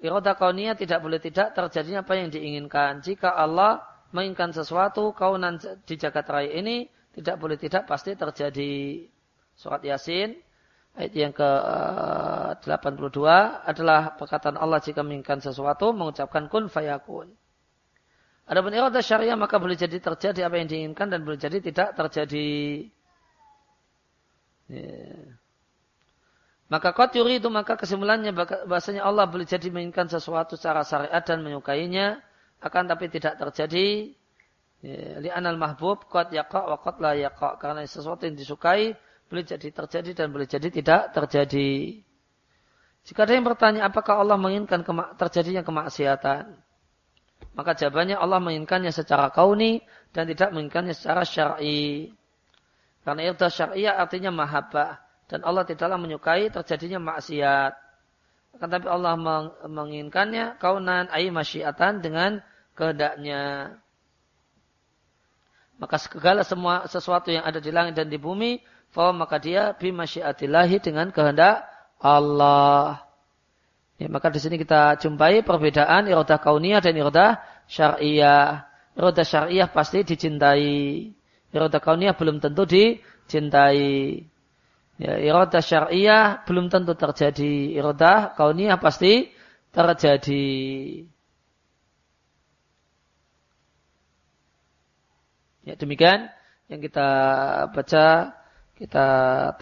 irodah kauniyah tidak boleh tidak terjadi apa yang diinginkan. Jika Allah menginginkan sesuatu kaunan di jagat raya ini tidak boleh tidak pasti terjadi. Surat Yasin ayat yang ke-82 eh, adalah perkataan Allah jika menginginkan sesuatu mengucapkan kun fayakun. Adapun irada syariah maka boleh jadi terjadi apa yang diinginkan dan boleh jadi tidak terjadi. Yeah. Maka kot yuri itu maka kesimpulannya bahasanya Allah boleh jadi menginginkan sesuatu secara syariat dan menyukainya akan tapi tidak terjadi. Ya, anal mahbub kot yaqa wa la yaqa karena sesuatu yang disukai boleh jadi terjadi dan boleh jadi tidak terjadi. Jika ada yang bertanya apakah Allah menginginkan kema terjadinya kemaksiatan, maka jawabannya Allah menginginkannya secara kauni dan tidak menginginkannya secara syar'i. Karena irda syariah artinya mahabbah dan Allah tidaklah menyukai terjadinya maksiat. Akan tapi Allah menginginkannya kaunan ai masyiatan dengan kehendaknya. Maka segala semua sesuatu yang ada di langit dan di bumi bahwa maka dia bimasyiatillahi dengan kehendak Allah. Ya, maka di sini kita jumpai perbedaan irodah kauniyah dan irodah syariah. Irodah syariah pasti dicintai. Irodah kauniyah belum tentu dicintai. Ya, irodah syariah belum tentu terjadi. Irodah kauniyah pasti terjadi. Ya, demikian yang kita baca kita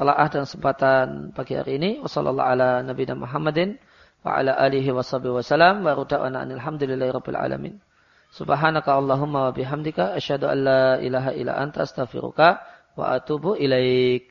telaah dan kesempatan pagi hari ini. Wassalamualaikum ala nabiyina Muhammadin wa ala alihi wa sahbihi wa salam wa ruda'ana alhamdulillahi rabbil alamin. Subhanaka Allahumma wa bihamdika asyhadu an la ilaha illa anta astaghfiruka wa atubu ilaik.